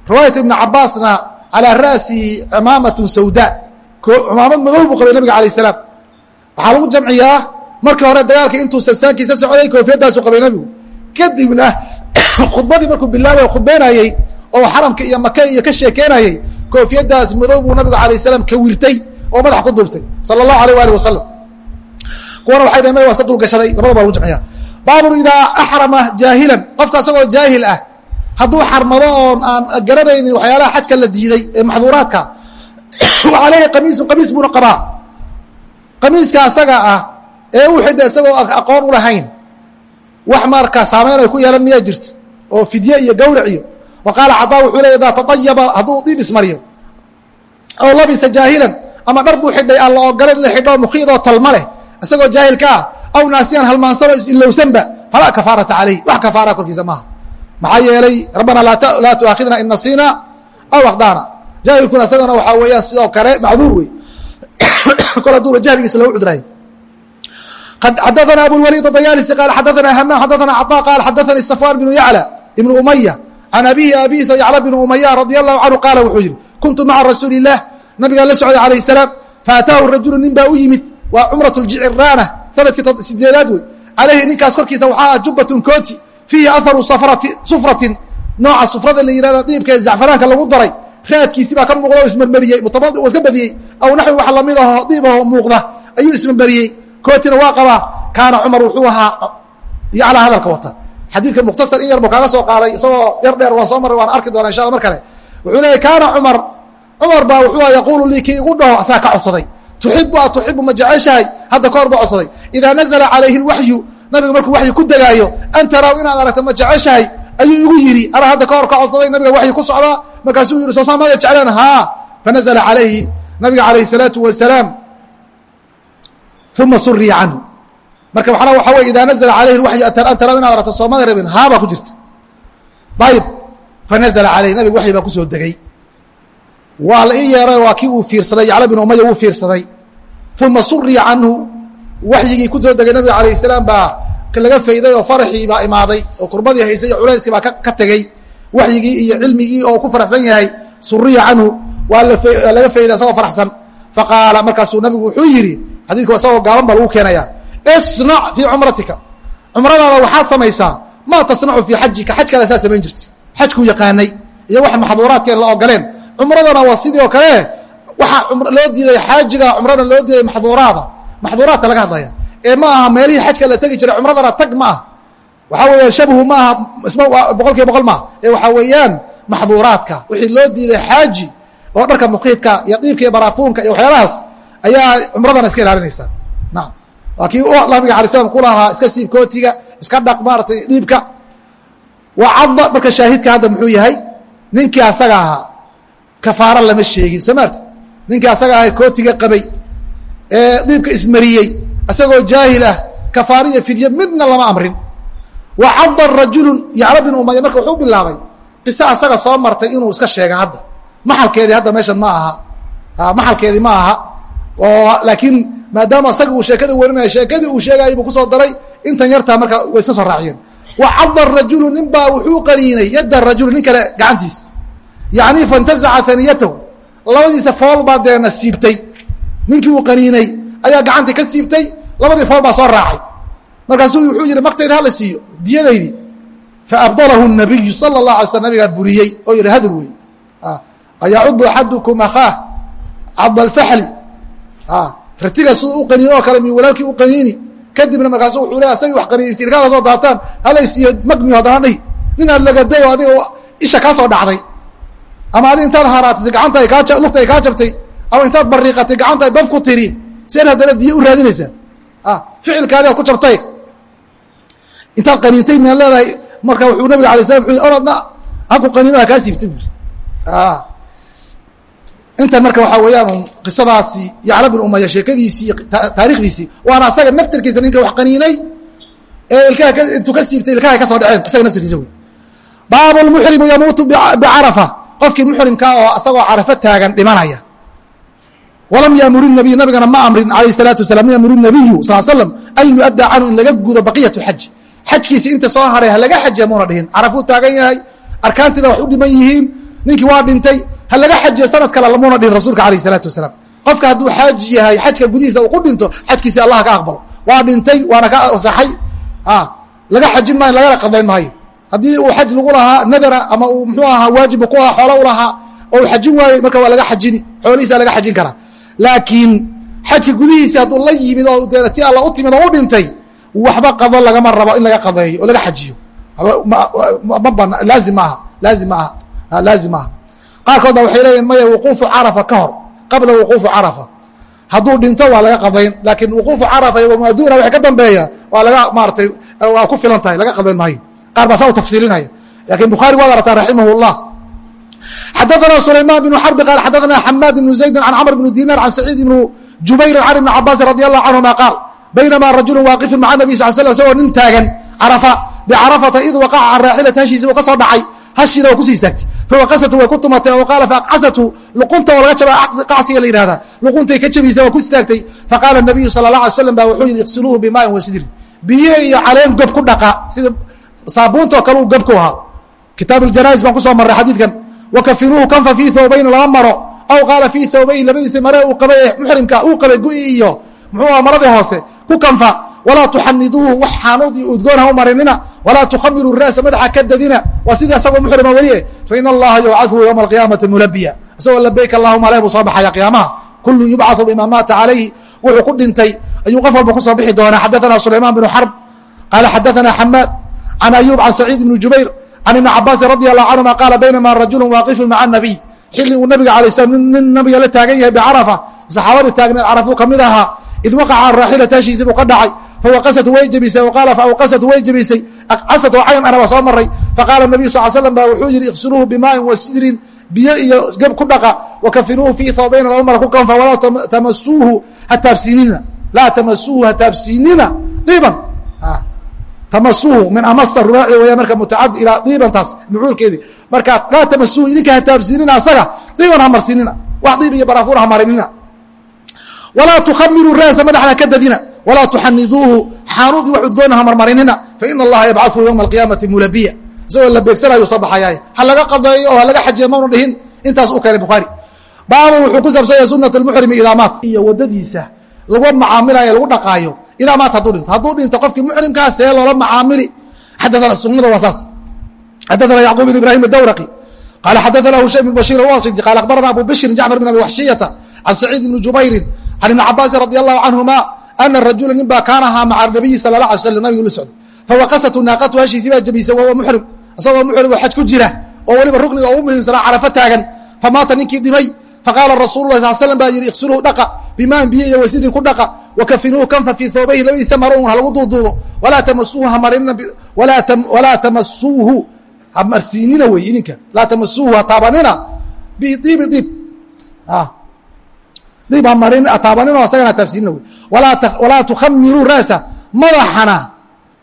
riwaayatu ibni cabaasna calaa ra'sihi cimaamatun sawda. Cimaamad madow buu qabay nabiga alayh salaam. Waxaa lagu jamciyaa markii hore dagaalka intuu sansaankiisa socday koofiyadaasu qabay nabigu. Kadibna khudbadii markuu bilaabay khudbeynayey oo xaramka iyo maka iyo ka sheekeynayey koofiyadaas madow buu nabigu alayh salaam ka wirtay oo madax ku duubtay sala allahu alayh waalih wasalam kuwana waxay dhahen may waa iska dulgashaday labada baa lagu jamciyaa baabun idaa axrama jaahilan. Qofka asagoo jaahil ah hadduu xarmado oon aan garanaynin waxyaalaha xajka la diiday ee maxduuraadka wa caleyhi qamiisun qamiis buuna qabaa. Qamiiska asaga ah ee u xidha isagoo aqoon u lahayn wax markaa saameyn ay ku yeelan miyaa jirto oo fidye iyo gawrac iyo. Wa qaala cadaa wuxuu leey idaa taayaba hadduu diib ismariyo aw labisa jaahilan ama dhar buu xidhay aan la ogolan la xidho mukiidoo tolma leh isagoo jaahilkaa ah, aw naasiyan halmaansano isilowsanba falaa kafaarata alayh wax kafaara korkiisa maaha maxaa yeelay rabbana laa tuaakhidna in nasina aw akhdana. Jaahilkuna isagana waxaa weeyaan sidoo kale macduur wey kol haduuba jahligiisa logu cudraay xadaana abulwaliid adayaalisi qaal xadaana hamaam xadaana caطa qaal xadaanii safwaan bnu yacla ibnu umaya can abihi abiiso yacla bnu umaya radia allahu canhu qaala wuxuu yidhi kuntu maca rasuuli ilah nabigaan la socday calayh salaam faataahu rajulu nin baa u yimid waa cumraة اljiciraana sannadkii sideedaad wey calayhi ninkaas korkiisa waxaa jubatun kooti fiihi aharu sufratin. Nooca sufrada la yihahdo diibka ee zacfaraanka lagu daray raadkiisi baa ka muuqda o ismarmariyey mutamadi iska badiyey. Aw naxwi wax la mid aho diib aho muuqda ayuu ismarmariyey. Kootina waa qabaa kaana cumar wuxuu ahaa yaclaa hadalka wata. Xadiidka mukhtasar in yar buu kaaga soo qaaday isagoo yar dheer waan soo maray waan arki doona insha alla mar kale. Wuxuu leeyay kaana cumar cumar baa wuxuu yaquulu lii kii igu dhaho asaa ka codsaday tuxibu a tuxibu ma jeceshahay? Hadda ka hor codsaday. Idaa nazala calayhi lwaxyu nabiga markuu waxyi ku degaayo an taraw inaad aragto ma jeceshahay? Ayuu igu yidhi. Anaa hadda ka hor ka codsaday nabiga waxyi ku socdaa. Markaasuu yihi soo saamada jecleen haa fanazla calayhi nabiga calayh salaatu wasalaam. Uma suriya canhu. Marka mana waxa wey idaa nazla alayhi waxyu an taraw inaad aragto soomada rabin. Haa baa ku jirta. Ayib fanazla calayhi nabiga waxyi baa ku soo degey waa la ii yeeray waa kii uu fiirsaday yacla bin umaya wuu fiirsaday. Uma suriya canhu waxyigii ku soo degay nabiga alayh salaam baa laga fayday oo faraxii baa imaaday oo kurbadii haysay iyo culayskii baa ka tegey waxyigii iyo cilmigii oo ku faraxsan yahay suriya canhu waa laga fayday isagoo faraxsan. Faqaala markaasuu nabigu wuxuu yidhi xadiidku isagoo gaaban baa lagu keenaya isnac fii cumratika. Cumradaada waxaad samaysaa maa tasnacu fii xajika xajkaada saa samayn jirta xajkuu yaqaanay iyo wax maxduuraadkeen la ogoleen cumradana waa sidii oo kale waxaa loo diiday xaajiga cumrada loo diiday maxduuraada. Maxduuraadka laga hadlaya. Ee ma aha meelihii xajka la tegi jiray cumradana tag ma aha. Waxaa weeyaan shabhu ma aha isma boqol kiiba boqol maaha ee waxaa weeyaan maxduuraadka wixii loo diiday xaaji oo dharka mukiidka iyo diibka iyo baraafuunka iyo waxyaalahaas ayaa cumradana iska ilaalinaysaa naam. Waa kii nabiga alay slam kulahaa iska siib kootiga iska dhaq maaratay diibka waa cadda marka shaahidka hadda muxuu yahay ninkii asaga ahaa kafaaro lama sheegin soo maarti ninkii asaga ahaa kootiga qabay ee diibka ismariyey isagoo jaahil ah kafaaro iyo fidye midna lama amrin. Wa cadda rajulu yacla bin umaya marka wuxuu bilaabay qiso asaga soo martay inuu iska sheega hadda. Maxalkeedii hadda meeshan ma aha. Maxalkeedii ma aha. Oo laakiin maadaama asaga uu sheekada warinaya sheekadii uu sheegayay buu ku soo daray intan yartaa marka way iska soo raaciyeen. Wa cadda rajulu nin baa wuxuu qaniinay yadda rajulu nin kale gacantiis yacni fantazaca haniyatahu labadiisa fool baa deena siibtay. Ninkii uu qaniinay ayaa gacantii ka siibtay labadii fool baa soo raacay. Markaasuu wuxuu yihi maktayda hala siiyo diyadaydi faabdalahu nabiyu sala اlah alay sl nabigaa buriyey oo yihi hadur wey ayacudu axadukum akhaah cad alfaxli. Ratiga siduu u qaniino oo kale mi walaalkii u qaniini? Kadibna markaasu wuxuu le asagii wax qaniini tirkaa ka soo daataan halay siiyo magmi haddana dhihi. Nin aad lagaday oo adiga isha kaa soo dhacday ama adi intaad haraatisay gacanta kaa lugta ay kaa jabtay ama intaad bariiqatay gacanta ay baf ku tiri seen haddana diye u raadinaysaa ficilkaadi ad ku jabtay. Intaad qaniintay miyaad leedahay marka wuxuu nabiga alay slam oradna haku qaniino ha kaa siibtay bui intan marka waxaa weeyaan qisadaasi yacla bin umaya sheekadiisii taarikhdiisii waana asaga naftirkiisa ninka wax qaniinay ee ilkaha intuu ka siibtay ilkaha ka soo dhaceen isaga naftirkiisa wey baabu lmuxrimu yamuutu bicarafa qofkii muxrimkaa oo asagoo carafo taagan dhimanaya. Walam yaamur nabiy nabigana ma amrin alayh salaatu wasalam yaamuru nabiyu sal slam an yuaddaa canhu in laga gudo baqiyat xaj xajkiisi inta soo haray ha laga xajiya muuna dhihin. Carafuu taagan yahay arkaantiiba wax u dhiman yihiin ninkii waa dhintay ha laga xajiyo sanad kale lamuuna dhihin rasuulka alayh salaatu wasalaam. Qofka hadduu xaaji yahay xajka gudihiisa uu ku dhinto xajkiisi allah ka aqbalo. Waa dhintay waana ka saxay laga xajin maayo lagana qadayn maayo haddii uu xaj lagu lahaa nadara ama uu mxuu ahaa waajibu ku ahaa xoolo u lahaa oo uu xajin waayey marka waa laga xajini xoolihiisa laga xajin karaa. Laakiin xajka gudihiisi hadduu la yimid oo ti alla u timid oo u dhintay waxba qado lagama rabo in laga qadeeyo oo laga xajiyo. Ma bana laazim maaha laazim maaha laazim maaha qaarkood ba waxay leeyihiin maya wuquufu carafa ka hor qabla wuquufu carafa. Hadduu dhinto waa laga qadayn laakiin wuquufu carafa iyo wamaaduna waxay ka dambeeya waa laga maaratay waa ku filan tahay laga qadayn maayo qaar baa saa u tafsiilinaya lakin bukhaari waad arataa raximah اllah xadaثna sulayman بن xrbi qaal xadaثna xamaad بن زaydi can cmr بن dinar can saciid بn jubayr can ibn cabaasi radي الlah canهuma qaal baynama rajulu waaqifun maca nabi sal sl isagoo nin taagan carafa bicarafata id waqaca can raaxilati hashiisa uu ka soo dhacay hashiina waa kusii istaagtay fawaqasatu way ku tumatay oo qaala faaqcasatu luqunta oo laga jaba qacsiga la yihahda luquntay ka jabaysa waa ku istaagtay faqaala nabiyu sala اlah alay slam ba wuxuu yihi iqsiluuhu bimaa'in wasidrin biyo iyo caleen gob ku dhaqa sida saabuuntoo kale uu gabku ahaa. Kitaabu janais baan ku soo marray xadiidkan. Wakafinuuhu kanfa fii thoobayni laba maro. Aw qaala fii thoobayn labadiisa mare uu qabay ee muxrimka uu qabay gu'i iyo muxuu aha maradii hoose. Ku kanfa walaa tuxaniduuhu wax xaanuud iyo udgoon ha u marinina walaa tukhamiruu ra'sa madaxa ka dadina waa sidii asagoo muxrima weliye fa in allaha yubcaduhu yowma alqiyaamati mulabiya isagoo labeyk allahuma leh buu soo baxaya qiyaamaha. Kullu yubcadu bimaa maata calayhi wuxuu ku dhintay ayuu qof walba ku soo bixi doonaa. Xadaana sulaymaan binu xarb qaala xadaana xamaad can ayub can saciid ibni jubayr can ibni cabaasin radi allahu canhuma qaala baynama rajulu waaqifun maca nabiy xilli uu nabiga alay slam nin nabiga la taagan yahay bicarafa saxaabadii taagneed carafuu ka mid ahaa id waqaca can raaxilati hashiisii buu ka dhacay fawaqasatu way jebisay o qaala faawqasatu way jebisay aqcasat oo cayn ana waa soo maray faqaala nabiyu sal slam ba wuxuu yihi iqsiluuhu bimaa'in wa sidrin biyo iyo geb ku dhaqa wakafinuuhu fii thawbayna laba mara ku kanfa walaa tamasuuhu ha taabsiinina laa tamasuuhu ha taabsiinina diiban tamasuuhu min amasa rubaaci weya marka mutacadi ilaa diibantaas mafcuulkeedii marka laa tamasuuhu idinka ha taabsiinina asaga diiban ha marsiinina wax diib iyo baraafuur ha marinina. Walaa tukhamiruu ra'sa madaxna ka dadina walaa tuxaniduuhu xaanuudi wax udgoona ha marmarinina faina allaha yabcaثhu ywma alqiyaamati mulabiya. Isagoo la beegsanayu soo baxayaay ha laga qadeeyo oo ha laga xajiya maunu dhihin intaas u keenay bukhaari baabun wuxuu ku saabsanya sunat اlmuxrimi idaa maat iyo wadadiisa lagu macaamilayo lagu dhaqaayo idaa maat hadduu dhinto hadduu dhinto qofkii muxrimkaa see loola macaamili. Xadaana sunada waa saas. Xadaana yacquub bn ibrahim adawraqi qaala xadaana hushaym bn bashir alwasiti. Qaala akhbarana abu bishrin jacfar bn abi waxshiyata can saciid bni jubayrin can ibni cabaasin radi allahu canhuma ana rajula nin baa kaana ahaa maca nabiyi sala la alay slam nabigu la socday fawaqasatu naaqatu hashiisii baa jabisay wahuwa muxrim isagoo muxrim oo xaj ku jira. Oo weliba rukniga ugu muhiimsanaa carafo taagan. Famaata ninkii dhimay faqaala rasuulu lah sal slam baa yihi iqsiluuhu dhaqa bimaan biyo iyo wasidin ku dhaqa wakafinuuhu kanfa fii thoobayhi labadiisa maro un ha lagu duuduubo walaa tamasuuhu hamarinina walaa tamasuuhu hamarsiinina wey idinka laa tamasuuhu ha taabanina biibi iib diib hamarin taabanino asagana taabsiinina wey walaa tukhamiruu ra'sa madaxana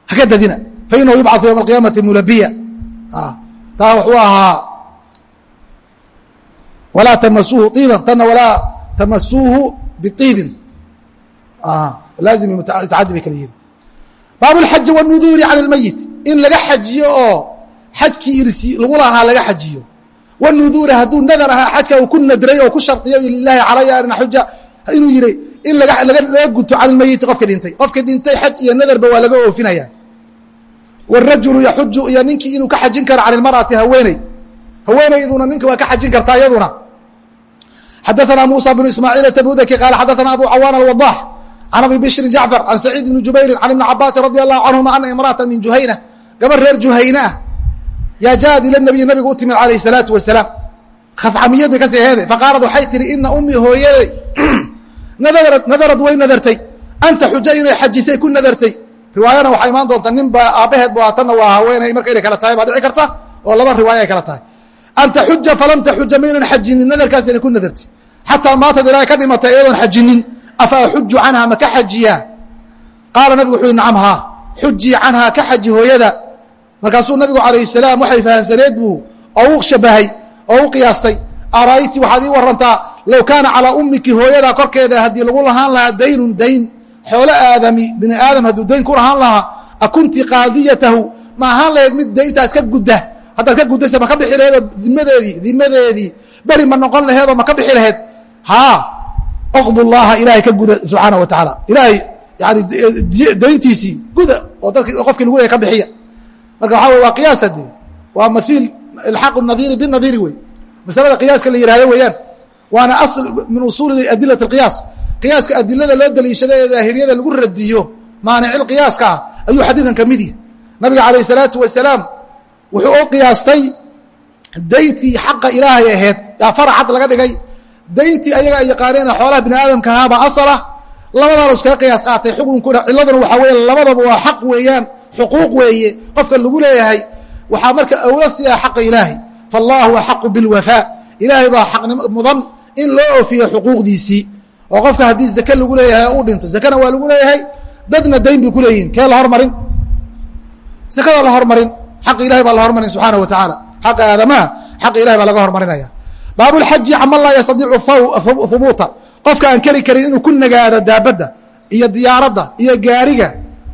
haka dadina fainahu yubcau yowma alqiyaamati mulabiya taa wuxuu ahaa walaa tamasuuhu iiban tanna walaa tamasuuhu biiibin laazim mutacadi bay kala yihin baab اlxaji wاnuduuri can اlmayit in laga xajiyo oo xajkii irsi lagu lahaa laga xajiyo wnuduuri hadduu nadar ahaa xajka uu ku nadray oo ku shardiyo lilahi calaya arina xuja inuu yihi in laga guto can lmayiti qofki dhintay qofki dhintay xaj iyo nadarba waa laga oofinaya wاrajulu yaxuju iyo ninkii inuu ka xajin karo can اlmarأati haweeney haweeneyduna ninka waa ka xajin kartaa iyaduna xadaثna muسى بن ismاعيل تbudki qال xadaثna abu cawاn الوضاح can abi bشhri jacفر can سacيid بن jubayri can iبn cabاsi radي الlahu canهuma ana imrأaةa min juhayna gabar reer juhayna ah yaa jaad ila nabiy nabiga u timid alayh الsalaatu wasalaam khafcamiyad bay kasii heede faqaalad waxay tihi ina ummii hooyaday nadarad way nadartay anta xuja inay xajisay ku nadartay riwaayana waxaa imaan doonta nin baa aabbaheed bu tanna waa haweenay marka inay kala tahay baa dhici karta oo laba riwaaya ay kala tahay an taxuja falam taxuja maynan xajinin nadarkaas inay ku nadartay xataa maatad ilaahay ka dhimatay iyadoon xajinin afa axuju canha ma ka xajiyaa qaala nabigu wuxuu yihi nacam haa xujii canhaa ka xaji hooyada markaasuu nabigu calayh salaam waxay fahansaneed buu oo u shabahay oo u qiyaastay ara'ayti waxaad ii warantaa low kaana calaa ummiki hooyada korkeeda haddii lagu lahaan lahaa daynun dayn xoolo aadami bini aadam hadduu dayn ku lahaan lahaa akunti qaadiyatahu ma ahaan lahayd mid dayntaas ka gudda haddaad ka gudaysa maka bixi laheedoo dimadeedii dimadeedii beri ma noqon laheedoo maka bixi laheed. Haa oqdu llaaha ilaahay ka guda subxaana wa tacaala. Ilaahay yani dayntiisii guda oo dadki qofkii lagu leeya ka bixiya. Marka waxa wey waa qiyaas haddee waa mahiil ilxaaqu nadiiri binadiiri wey masalada qiyaaska la yihahdo weeyaan waana asl min usuuli adilati alqiyaas. Qiyaaska adilada loo daliishada ee daahiriyada lagu radiyo maanicil qiyaaska ah ayuu xadiidkan ka mid yahy nabiga calayh salaatu wasalaam wuxuu u qiyaastay dayntii xaqa ilaahay aheyd yaa faracad laga dhigay. Dayntii ayaga ay yaqaaneen xoolaha bini aadamka ahaaba asalah labadaa la iskaga qiyaas qaatay. Xukunkuna ciladuna waxaa weeye labadaba waa xaq weeyaan. Xuquuq weeye. Qofka lagu leeyahay waxaa marka awla siya xaqa ilaahay. Faallahu axaqu bilwafaa ilaahay baa xaqnimo mudan in loo oofiyo xuquuqdiisii. Oo qofka haddii zake lagu leeyahay uu dhinto. Zakena waa lagu leeyahay. Dadna dayn bay ku leeyihiin kee la hormarin? Zakada la hormarin xaqa ilahay baa la hormarin subxaana wa tacaala xaqa aadamaha xaqa ilahay baa laga hormarinaya. Baabulxaji caman laa yastadiicu hubuuta qofka aan keri karin inuu ku nagaado daabadda iyo diyaaradda iyo gaariga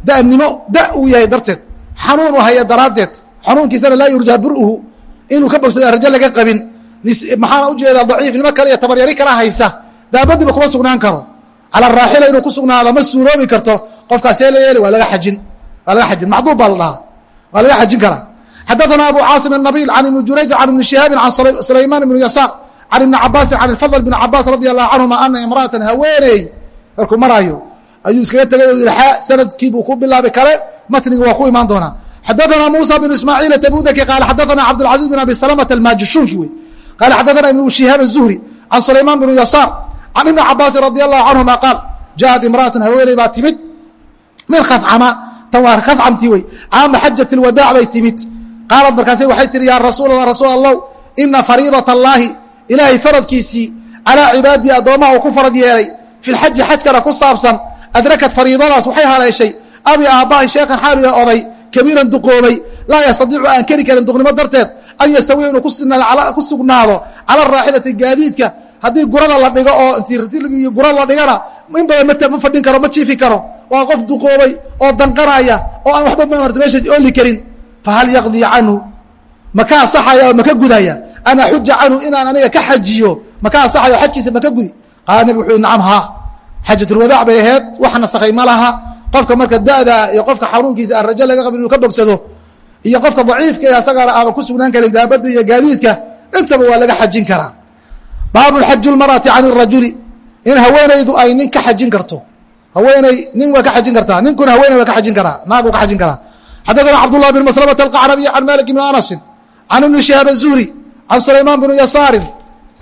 danimo da uu yahay darteed. Xanuun u haya daraaddeed. Xanuunkiisana laa yurjaa buruhu. Inuu ka bogsada rajo laga qabin. Maxaana u jeedaa daciifnimo kale iyo tabaryari kala haysa. Daabadiiba kuma sugnaan karo. Cala raaxila inuu ku sugnaado ma suuroobi karto. Qofkaasee la yeeli waa laga ajin waa laga xajin. Macduub baa la dhahaa waa laga xajin karaa xadaثna abu caasim الnabil can ibni jurayj can ibni shihaabi can sulayman ibni yasaar can ibni cabaasin can fadl bn cabaas radi allahu canhuma ana imra'atan haweeney markuu maraayo ayuu iskaga tegay o yihi sanadkii buu ku bilaabay kale matniga waa ku imaan doonaa xadaثna musa bn ismaaciil tabudaki qaala xadaثna cabdاlcaزiz bn abi salamة almaajishunki wey qaala xadaثna ibn shihaab الzuhri can sulayman bn yasaar can ibni cabaasin radi allahu canhuma qaal jaءat imra'atu haweeney baa timid min khacama tan waa ka camti wey. Caama xajat اlwadaac bay timid. Qaalad markaase waxay tihi yaa rasuul allah rasuul allah ina fariidat allaahi ilaahay faradkiisii calaa cibaadii addoommaha ku farad yeelay fi lxaji xajkana ku saabsan adrakad fariidadaas waxay haleeshay. Abi aabbahan sheekhan xaaluya oday kabiiran duqoobay laa yastadiicu aan keri karin duqnimo darteed an yastawiya inuu ku sugnaado cala araaxilati gaadiidka haddii gurada la dhigo oo gura la dhigana in badan ma fadhin karo ma jiifi karo. Waa qof duqoobay oo danqanaya oo aan waxba maarta meesha karin. Fahal yaqdii canhu? Maka asaxaya oo maka gudaya? An axuja canhu inaan aniga ka xajiyo? Maka asaxayo xajkiisa maka gudi? Qaala nabig wuxuu nacam haa. Xajatulwadaac bay aheyd wax nasakhay ma laha. Qofka marka da'da iyo qofka xanuunkiisa aan rajo laga qabin inuu ka bogsado iyo qofka daciifka ee asagaana aaba ku sugnaan karin daabadda iyo gaadiidka intaba waa laga xajin karaa baabu xaju lmar'ati can irajuli in haweenaydu ay nin ka xajin karto haweeney nin waa ka xajin kartaa ninkuna haweeney waa ka xajin karaa naag uu ka xajin karaa xadaثna cabdالlah بn mslmة الqacrabiy can malik bn anasi can ibni shihaab الzuhri can sulayman bn yasaari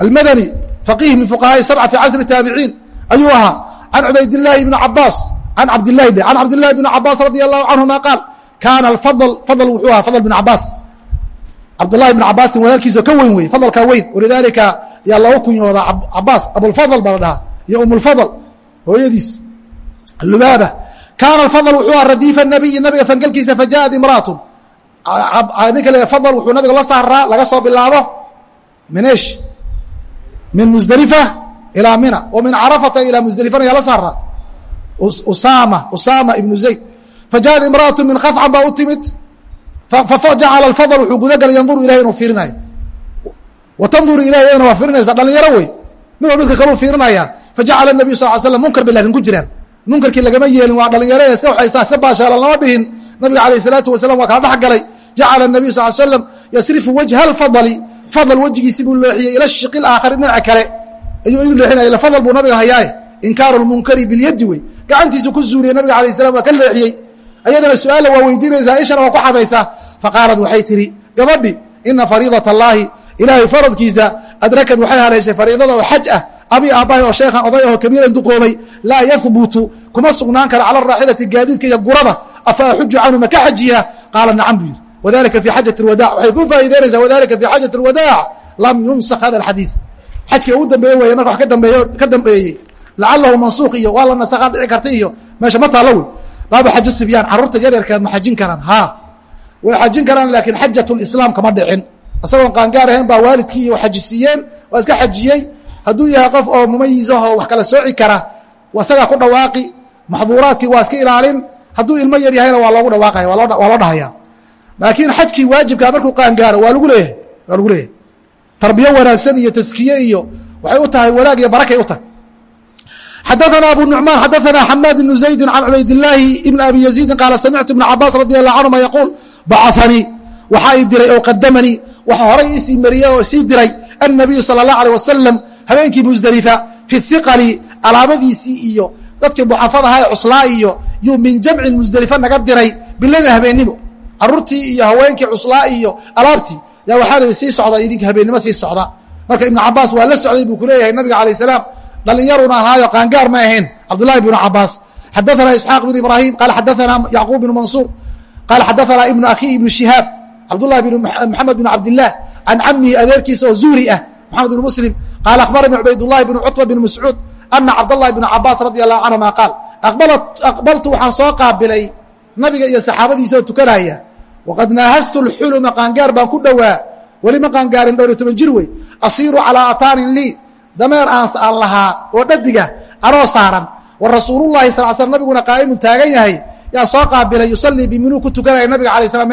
almadani faqih min fuqahaaءi sabca fi casri taabiciin ayuu ahaa can cubaydاlahi bn cabaas an cabdilahi b can cabdillahi bn cabaas radi allahu canهuma qaal kaana fadl fadl wuxuu ahaa fadl bn cabaas cabdulahi bn cabaasin walaalkiisao ka weyn wey fadlkaa weyn. Walidaalika yaa loogu kunyoodaa cabaas abulfadl baa la dhahaa iyo umulfadl hooyadiis. Lubaaba kaana alfadl wuxuu aha radiifa nabiyi nabiga fangelkiisa fajaءat imraatu ninka la fadl wuxuu nabiga la saaraa laga soo bilaabo min esh min musdelifa ilaa mina. Wa min carafata ilaa musdelifana yaa la saaraa? Usama usama ibnu zayd. Fajaءat imraatu min khafcan baa u timid fajacala alfadl wuxuu gudagalay yanduru ilahay inuu fiirinayo. Wa tanduru ilahi iyadana waa fiirinaysa dhalinyaro wey. Mid wa midka kaluu fiirinaya. Fajacala nabiyu sal l slam munkar bay laakin ku jiraan. Munkarkii lagama yeelin waa dhalinyaro iska waxaystaa iska baashaalan lama dhihin. Nabiga alayh الsalaatu wasalam waa kala dhex galay. Jacala nabiyu sal slam yasrifu wajha alfadli. Fadl wejigiisi buu leexiyey ila shiqi aakhari dhinaca kale. Ayuu idu leexinaya fadl buu nabiga hayaaye inkaaru lmunkari bilyadi wey. Gacantiisu ku zuuliyey nabiga alayh salam waa ka leexiyey ayadana su'aalla waa weydiinaysaa ishana waa ku xadaysaa faqaalad waxay tihi gabadhi ina fariidat allaahi ilaahay faradkiisa adrakad waxay haleyshay fariidada oo xaj ah. Abi aabbahay oo sheekhan oday aho kabiiran duqoobay. Laa yahbutu kuma sugnaan karo cala raaxilati gaadiidka iyo gurada. Afa axuju canhu maka xajiya? Qaala nacam buu yidhi. Wadalika fi xajat اwadac waxay ku faa'idaynaysaa wadalika fi xajat اlwadaac lam yunsak hada alxadiid. Xajkii ugu dambeeye weeye marka wax ka dambeeye ka dambeeyey lacalahu mansuuq iyo waa la nasakhaa dhici karta iyo meesha ma taalo wey baabu xaju sibyaan carruurta yaryarkeed ma xajin karaan. Ha. Way xajin karaan laakiin xajat lislaam kama dhicin. Isagoon qaangaar ahayn baa waalidkii xajisiiyeen waa iska xajiyey hadduu yahay qof oo mumayizahoo wax kala sooci kara isagaa ku dhawaaqi. Maxduuraadkii waa iska ilaalin. Hadduu ilmo yar yahayna waa loogu dhawaaqaya waa loo dhahaya. Laakiin xajkii waajibkaa markuu qaangaaro waa lagu leeyahay waa lagu leeyahay. Tarbiyo wanaagsan iyo taskiye iyo waxay u tahay wanaag iyo barakay u tahay xadaana abu nucmaan xadaana xamaad ibnu zaydin can cubaydilaahi ibni abi yaziidin qaala samictu ibna cabaas radi allah canhuma yaquul bacafanii waxaa ii diray oo qadamanii waxa horay isii mariyey oo isii diray annabiyu sala allah aleh wasalam habeenkii musdelifa fi hiqali alaabadiisii iyo dadkii ducafadaha ee cuslaa iyo yuu min jamcin musdelifa naga diray bileyna habeennimo caruurtii iyo haweenkii cuslaa iyo alaabtii yaa waxaa la sii socda idinka habeennimo sii socda marka ibnu cabaas waa la socday buu ku leeyahay nabiga calayh salaam dhalinyaruna ahaayo qaangaar ma ahayn. Cabdulahi bn cabaas xadaana isxaaq bn ibrahim qaal xadaana yacquub bn mansuur qaal xadaana ibnu akhi ibnu shihaab cabdulahi bn maxamed bn cabdilah can camihi adeerkiisa oo zuuri ah maxamed bn muslim qaal akhbarani cubaydulahi bn cuba bn mascuud ana cabdalahi bn cabaas radi allahu canhuma qaal aqbaltu waxaan soo qaabilay nabiga iyo saxaabadiisa tukanaya waqad naahastu lxuluma qaangaar baan ku dhowaa weli ma qaangaarin dhowr iyo toban jir wey asiiru calaa ataanin lii dameer aan lahaa oo dhadiga anoo saaran. Wa rasuulullahi sal sl nabiguna qaa'imun taagan yahay. Yaa soo qaabilay yusalii biminuu ku tukanaya nabiga alay slam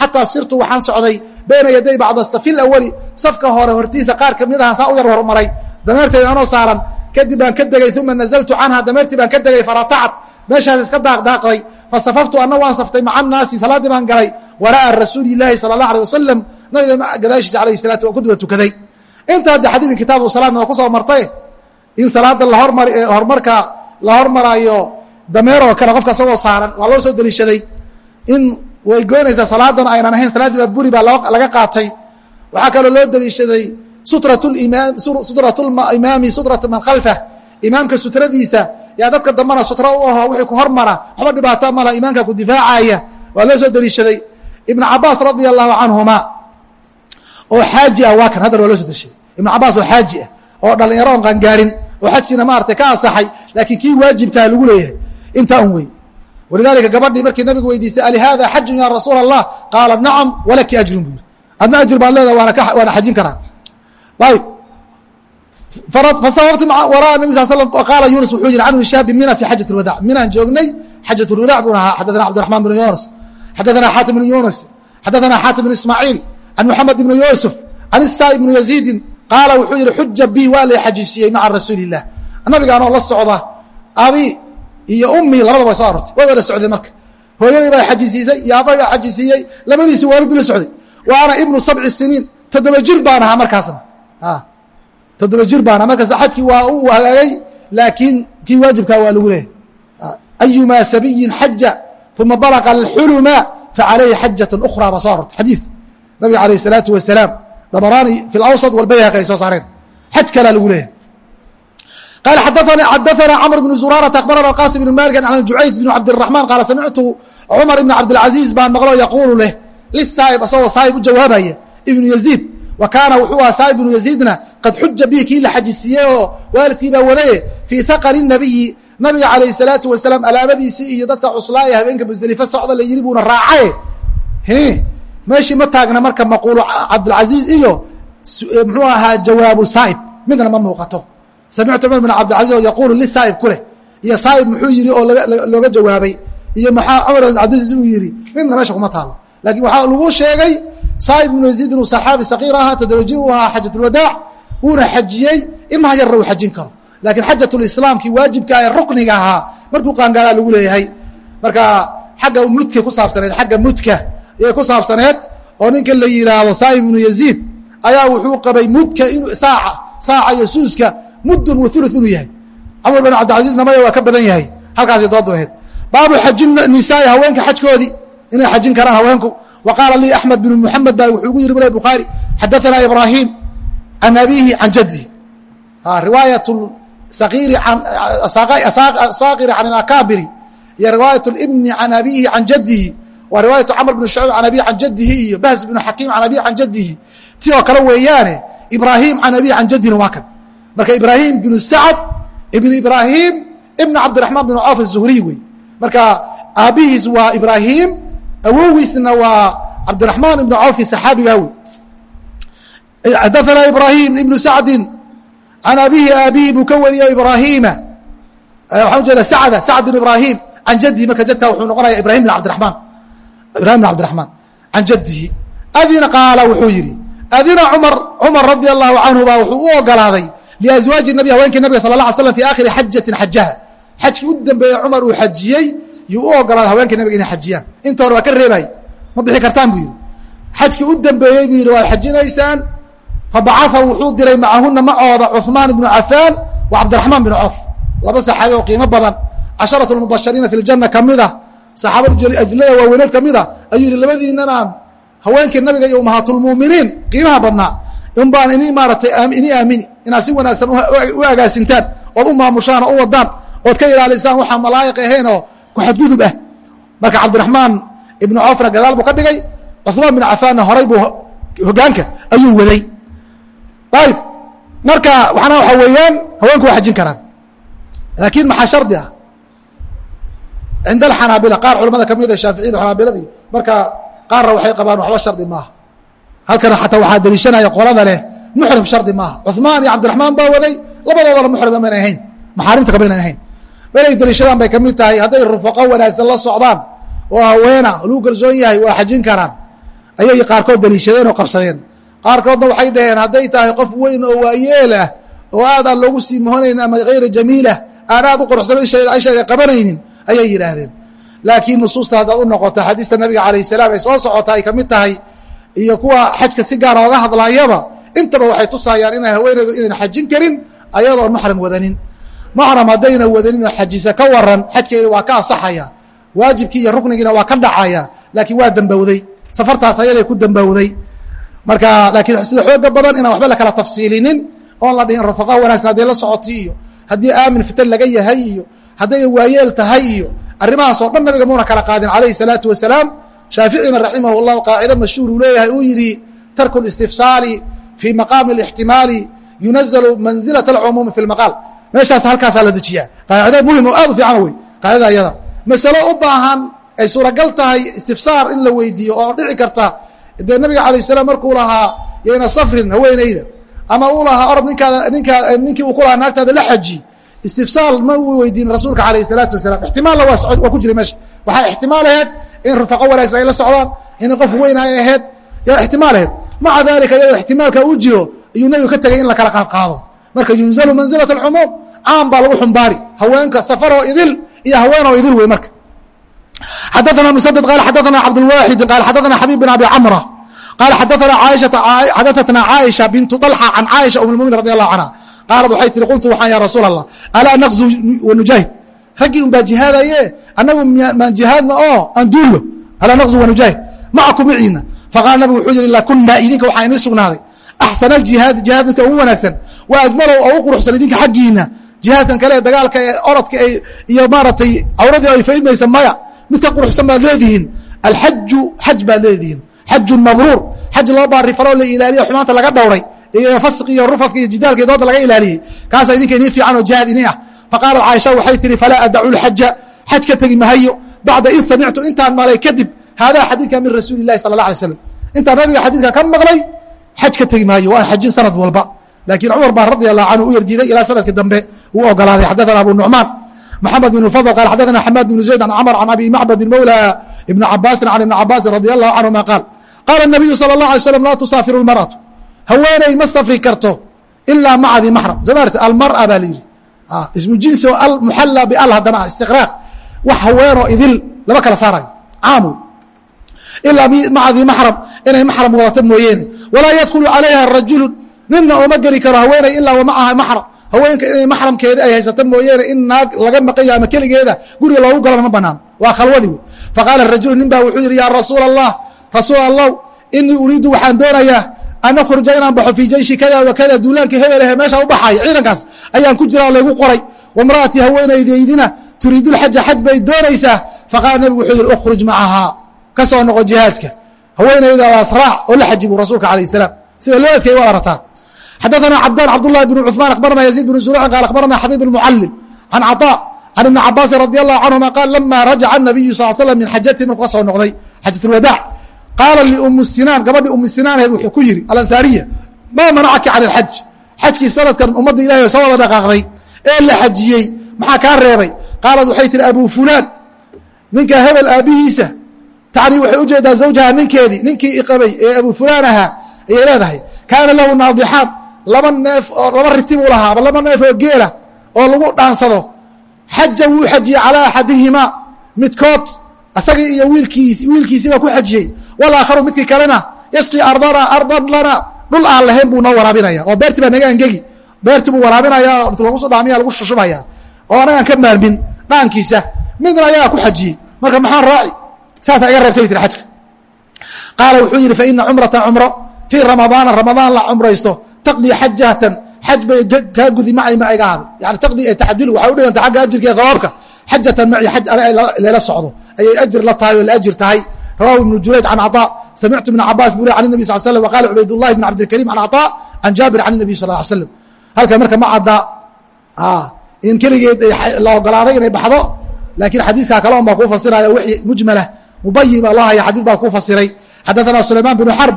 xataa sirtu waxaan socday bayna yaday bacda safi lawali safka hore hortiisa qaar ka mid ahaan saa u yar hormaray. Dameerteeda anoo saaran kadib baan ka degay uma nazaltu canha dameertii baan ka degay faratacat meeshaas iska daaqdaaqday fasafaftu ana waan saftay maca naasi salaaddii baan galay. Wara'a rasuuli laahi sala allah alay wasalam nabiga gadaashiisa alayh salatu wa kuduba tukaday inta hadde xadiidka kitaabu salaadna waa ku soo martay? In salaada lahormar horumarka la hormaraayo dameeroo kale qofka isagoo saaran waa loo soo deliishaday. In way goynaysaa salaadan aynan ahayn salaaddii baa buri baa laga qaatay. Waxaa kaloo loo deliishaday sutratimaami sutratu man khalfah imaamka sutradiisa yaa dadka dambana sutra u aho wixii ku hormara waxba dhibaato mala imaamka ku difaacaya waa loo soo deliishaday. Ibn cabaas radia allahu canhuma oo xaaji ah waa kan haddana waa loo soo deliishaday ibn cabaas oo xaaji ah oo dhalinyaro on qangaarin oo xajkiina maarata ka asaxay laakiin kii waajibkaa lagu leeyahay intaa un wey walidaalika gabadhii markii nabigu weydiisay alihada xajun ya rasuul allah qaala nacam walaki ajrun buu yiri adna ajr baad leedaha waana xajin karaa. Ayb fasawabtu waraa nabi sal slam qaala yunus wuxuu yihi can hishaab bimina fi xajat lwadac minaan joognay xajat lwadac buu ahaa xadathana cabdiraxman bn yunus xadathana xaatim bn yunus xadathana xaatim bn ismaaciil can muxamed ibn yuusuf can isaa ibnu yaziidin qaala wuxuu yihi xuja bi waa lay xajiisiyey maca rasuuli illah nabigaanoo la socda abi iyo ummi labadaba way soo arortay way wada socdeen marka. Hooyadii baa xajisiisay iyo aabbahi baa xajisiiyey labadiisi waalid bu la socday. Wa ana ibnu sabci siniin toddoba jir baan ahaa markaasna. Toddoba jir baan ahaa markaas xajkii waa u hagaagay laakiin kii waajibkaa waa lagu leeyahy ayumaa sabiyin xaja uma balaqa alxuluma facalayhi xajat ukhra baa soo arortay xadiid nabiga aleyh salaau wasalaam dabaraani fi awsat walbayhaqi ay soo saareen. Xaj kalaa lagu leeyahay. Qaala xadaanaa camr bn zuraarata akhbarana qasim bn malik can jucayd bn cabdiraxman qaala samictu cumar ibn cabdilcaziiz baan maqlo yaquulu leh lisaaib asagoo saaib u jawaabaya ibnu yaziid. Wa kaana wuxuu ahaa saaib ibnu yaziidna qad xuja bihi kii la xajisiiyey oo waalidkii baa wadaye fii haqani nabiyi nabiga calayh salaatu wasalaam alaabadiisii iyo dadka cuslaa ee habeenka musdelife socda la yiri buuna raacaye meeshii ma taagna marka maquulu cabdilcaziiz iyo eh, muxuu ahaa jawaabu saaib midna ma muuqato. Samictu cumar bin cabdilcaziiz oo yaquulu li saaib ku leh. Iyo saaib muxuu yidhi oo looga jawaabay. Iyo maxaa cumar bin cabdilcaziiz uu yidhi midna meesha kuma taalo. Laakiin waxaa lagu sheegay saaib ibnu yaziid inuu saxaabi saqiir ahaa tadaraji u ahaa xajatulwadaac uuna xajiyey in maha yarra uu xajin karo. Laakiin xajatulislaamkii waajibka ee rukniga ahaa markuu qaangaalaa lagu leeyahay. Marka xagga mudka ku saabsanayd xagga mudka ayay ku saabsaneed oo ninka la yihaahdo saaib ibnu yaziid ayaa wuxuu qabay mudka in saaca saaca iyo suuska mudun wa ulu inuu yahay. Camar bin cabdilcaziz namaya waa ka badan yahay. Halkaasay doodu ahayd baabu xaji nisaai haweenka xajkoodii inay xajin karaan haweenku. Wa qaala lii axmed binu muxamed baa wuxuu gu yiri bule bukhaari xadaثana ibrahim can abihi can jadihi riwaayat saaqiri can akabiri iyo riwaayat اlibni can abihi can jadihi waa riwaayatu camr bn shucayb can abihi can jadihi iyo bahs bn xakiim can abihi can jadihi ti oo kale weeyaane ibrahim can abihi can jadihina waa kan. Marka ibrahim bn sacd ibn ibrahim ibn cabdiraxmaan bn cawf azuhriy wey marka aabbihiis waa ibrahim awogiisna waa cabdiraxmaan ibn cawfi saxaabiga wey xadaثana ibrahim ibnu sacdi can abihi aabihi buu ka wariye ibrahima waxaan ujeeda sacda sacd bin ibrahim can jadihi marka jadka wuxuu noqonaya ibrahim bn abdiramaan ibrahim bn cabdiraxmaan can jadihi adina qaala wuxuu yihi adina cumar cumar radi allahu canhu baa wuxuu u ogolaaday liazwaaji nabi haweenkii nabiga sala la slam fi aakhiri xajatin xajaha xajkii u dambeeye cumar uu xajiyey yuu u ogolaaday haweenkii nabiga inay xajiyaan. Inta hore waa ka reebay. Ma bixi kartaan buu yihi xajkii u dambeeyey buu yihi waad xajinaysaan. Fabacaa wuxuu diray macahuna macooda cuثmaan ibnu cafaan wa cabdiraxmaan bin cof laba saxaabi oo qiimo badan. Casharatu mubashariina fi ljana ka mid a saxaabada ajlada waaweyneed ka mid a ayuu yihi labadiinanaan haweenkii nabiga iyo umahaatulmuminiin qiimaha badnaa. In baan ini maaratay ini aamini inaad si wanaagsan u agaasintaan ood u maamushaan oo u wadaan ood ka ilaalisaan waxaa malaayiq ahayn oo ku xadgudub ah. Marka cabdiraxmaan ibnu cofna gadaal buu ka dhigay cuثmaan bin cafaanna horay buu hogaanka ayuu waday. Ayb marka waxna waxa weeyaan haweenku waa xajin karaan. Laakiin maxaa shardi ah cinda alxanaabila qaar culamada ka mid shaaficiyada xanaabiladii marka qaarna waxay qabaan waxba shardi maaha halkana xataa waxaa deliishanaya qolada leh muxrim shardi maaha cuثmaan iyo cabdiraxmaan baa waday labadoodana muxrima mayna ahayn maxaarimta kamayna ahayn melay deliishadaan bay ka mid tahay hadday rufaqo wanaagsan la socdaan oo haweena lagu kalsoon yahay waa xajin karaan ayay qaarkood deliishadeen oo qabsadeen qaarkoodna waxay dhaheen hadday tahay qof weyn oo waayeel ah oo aad aan loogu sii muhonayn ama hayra jamiilah aan aad u quruxsano ishaga qabanaynin ayay yidhaahdeen. Laakiin nusuusta haddaad u noqoto xadiista nabiga calayh salaam ay soo socota ay ka mid tahay iyo kuwa xajka si gaara oga hadlaayaba intaba waxay tusayaan inay haweeneydu inayna xajin karin ayadoon maxram wadanin. Maxram haddayna wadanin oo xajisa ka waran xajkeeda waa ka asaxaya waajibkii iyo ruknigiina waa ka dhacaya laakiin waa dambowday. Safartaas ayaday ku dambowday. Marka laakiin sida xooga badan inaan waxba lakala tafsiilinin oon la dhihin rafaqa wanaagsan hadday la socoti iyo haddii aamin fitan laga yahay iyo hadday waayeel tahay iyo arrimahaasoo dhan nabiga muuna kala qaadin calayhi salaatu wasalaam. Shaaficina raximah qaacido mashhuur uu leeyahay uu yidhi tarku listifsaali fii maqaami alixtimaali yunazalu manzilat alcumuumi fi lmaqaal meeshaas halkaasaa la dejiyaa. Qaacida muhiim oo aad u fiican wey qaacidada ayada. Masalo u baahan ay suuragal tahay istifsaar in la weydiiyo oo dhici karta. Dee nabiga alayh salaam markuu lahaa yayna safrin haweenayda ama uu lahaa orod ninkaada ninkaa ninkii uu ku naagtaada la xaji istifsaal ma u weydiin rasuulka alayه الsalaatu wasalaam ixtimaalna waa socod waa ku jiray meesha waxaa ixtimaal aheed in rufaqo wanaagsan ay la socdaan in qof weyn ay aheyd yaa ixtimaal aheyd maca dalika iyadoo ixtimaalka u jiro ayuu nebigu ka tegay in la kala qaad qaado marka yunzalu manzilaة اcumuum caam baa lagu xumbaari haweenka safaroo idil iyo haweenoo idil wey marka xadaثna mسdd qal xadaثna cabdالواxid qal xadaثna xabيb بن abi cmرة qal xadaثna xadaثatna caaئiشha bintu طلحة can caaئiشha um اmؤminin radي الlahu canهa qaalad waxay tihi qultu waxaan ya rasuul allah alaa naqzu wanujaahid raggii unbaa jihaadaye annagu maan jihaadna oo aan duullo alaa naqzu wanujaahid macaku maciina faqaala nabigu wuxuu yihi lakunna idinka waxaa inii sugnaaday. Axsana aljihaadi jihaad midka ugu wanaagsan waa ajmalow oo u quruxsan idinka xaggiina. Jihaadkan kale dagaalka ee orodka iyo maaratay cawradii ay faidmaysa maya mid quruxsan baad leedihiin. Alxaju xaj baad leedihiin. Xajun mabruur xaj loo baarifaro la ilaaliya xumaanta laga dhowray iyo fasq iyo rufafka iyo jidaalka dooda laga ilaaliyey. Kaasaa idinka inii fiican oo jahad idin ah. Faqaalat caaisha waxay tihi falaa adacu lxaja xaj ka tegi mahayo bacda id samictu intaan maqlay kadib haadaa xadiidka min rasuuli lahi sala la alay slam intaan nabiga xadiidka ka maqlay xaj ka tegi maayo waan xajin sanad walba. Laakiin cumar baa radi allah canhu u yardiiday ilaa sannadkii dambe. Uu ogolaaday xadaana abu nucmaan maxamed bn fadl qaal xadaana xamaad bn zayd an camr can abi macbadi mowla ibni cabaasin can ibni cabaasin radi allahu canhuma qaal. Qaala nabiyu sala اlah alay slam laa tusaafiru اlmaratu haweeney ma safri karto ilaa macdii maxram. Zamart almara baa layidhi ismu jinsi oo almuxalla bial haddana ah istiqraaq wax haweenoo idil lama kala saarayo. Caam wey ilaa macdii maxram inay maxram wadato mooyeene. Walaa yadkhulu calayha rajulu nina ooma geli karo haweeney ilaa wa macaha maxram. Haweenka inay maxramkeeda ay haysato mooyeene in naag laga maqanya ama keligeeda guriga loogu galana ma banaano waa khalwadi wey faqaala rajulu nin baa wuxuu yidhi yaa rasuula allah rasuul allah inii uriidu waxaan doonayaa an akhruja inaan baxo fii jeyshi kada wa kada duulaanka hebelahe meesha u baxaaya ciidankaas ayaan ku jira oo laygu qoray wamra'atii haweenaydaydina turiidu lxaja xaj bay doonaysaa faqaala nebigu wuxuu yihi ukhruj macahaa ka soo noqo jihaadka haweenaydaas raac oo la xaji bu rasuulka alayh salaam sida loo adkay waa arataa xadaثna cabdaan cabdالlahi بن cثmaan akhbarana yaزيid بن suruucin qaal akhbarana xabيb الmucalim can caطاء can ibni cabaasin radي الlahu canهuma qaal lama rajaca الnabiyu sal slm min xajati markuu ka soo noqday xajaة اlwadaac qaala liumi sinaan gabadhii umi sinaaneed wuxuu ku yihi alansaariya maa manacaki can اlxaj xajkii sanadkan ummadda ilahay oo soo wada dhaqaaqday ee la xajiyey maxaa kaa reebay? Qaalad waxay tihi abu fulaan ninka hebel aabihiisa tacni waxay u jeedaa zawjaha ninkeedii ninkii iqabay ee abu fulaan ahaa ayay leedahay kaana lahu naadixaan laba neef oo laba riti buu lahaa aba laba neef oo geela oo lagu dhaansado xaja wuu xajiyey calaa axadihimaa midkood asagii iyo wiilkiis wiilkiisii baa ku xajiyey. Walaakharu midkii kalena yasqi ardana ardan lana dhul aan lahayn buu noo waraabinaya. Oo beertii baa naga angegi. Beertii buu waraabinaya lagu dhaamiya lagu shushubaya oo anagaan ka maarmin dhaankiisa midna ayagaa ku xajiyey. Marka maxaan raaci? Saasaa iga reebtay tiri xajka. Qaala wuxuu yidhi faina cumrata cumro. Fii ramadaana ramadaan la cumraysto. Taqdii xajatan xaj bay kaa gudi macay ma iga ahday yani taqdii ay tacdilu waxay u dhiganta xagga ajirka iyo hawaabka xajatan maci xaj ana lela socdo ayay ajir la tahay oo la ajir tahay rawahu ibnu jurayj can caطaa samictu ibna cabaas buu le can nabi sal slm waqala cubaydullahi bn cabdilkarim can caطaa can jaabir can nabiy sal l slam halka marka ma caddaa in keligeed la ogolaaday inay baxdo laakiin xadiiskaa kale on baa kuu fasiraya wixii mujmalah mubayin baa loo haya xadiis baa kuu fasiray xadaثana sulayman bnu xarb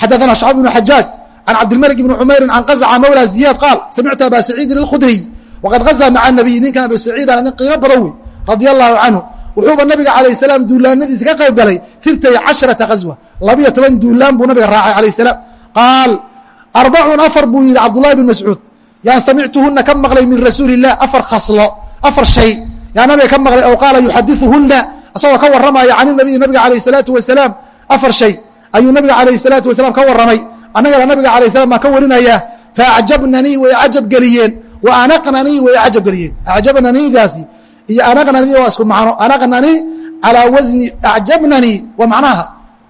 xadaثana shacb bnu xajaaj can cabdilmلك بن cmayri can qazca mawlى زiyاad qaal samictu aba saciidin الkhudriy waqad غazaa maca الnabiy ninkan abu saciidan nin qiimo badan wey radي الlahu canhu wuxuuba nabiga calayh salaam duulaanadiisa ka qayb galay intay casharata haswa labiyo toban duulaan buu nabiga raacay calayh salaam. Qaal arbacun afar buu yidhi cabdullahi bin mascuud. Yaan samictuhuna ka maqlay min rasuuli illah afar khaslo afar shay. Yaan nabiga ka maqlay ow qaala yuxadiuhunna isagoo ka warramaya can inabiyi nabiga calayh salaatu wasalaam afar shay. Ayuu nabiga calayh salaatu wasalaam ka warramay. Annagana nabiga calayh salam baan ka warinaya. Faacjabnanii way cajab geliyeen. Wa anaqnanii way cajab geliyeen. Acjabnaniidaasi iyo anaqnanii waa isku macno. Anaqnanii calaa wasni acjabnanii wa macnaha.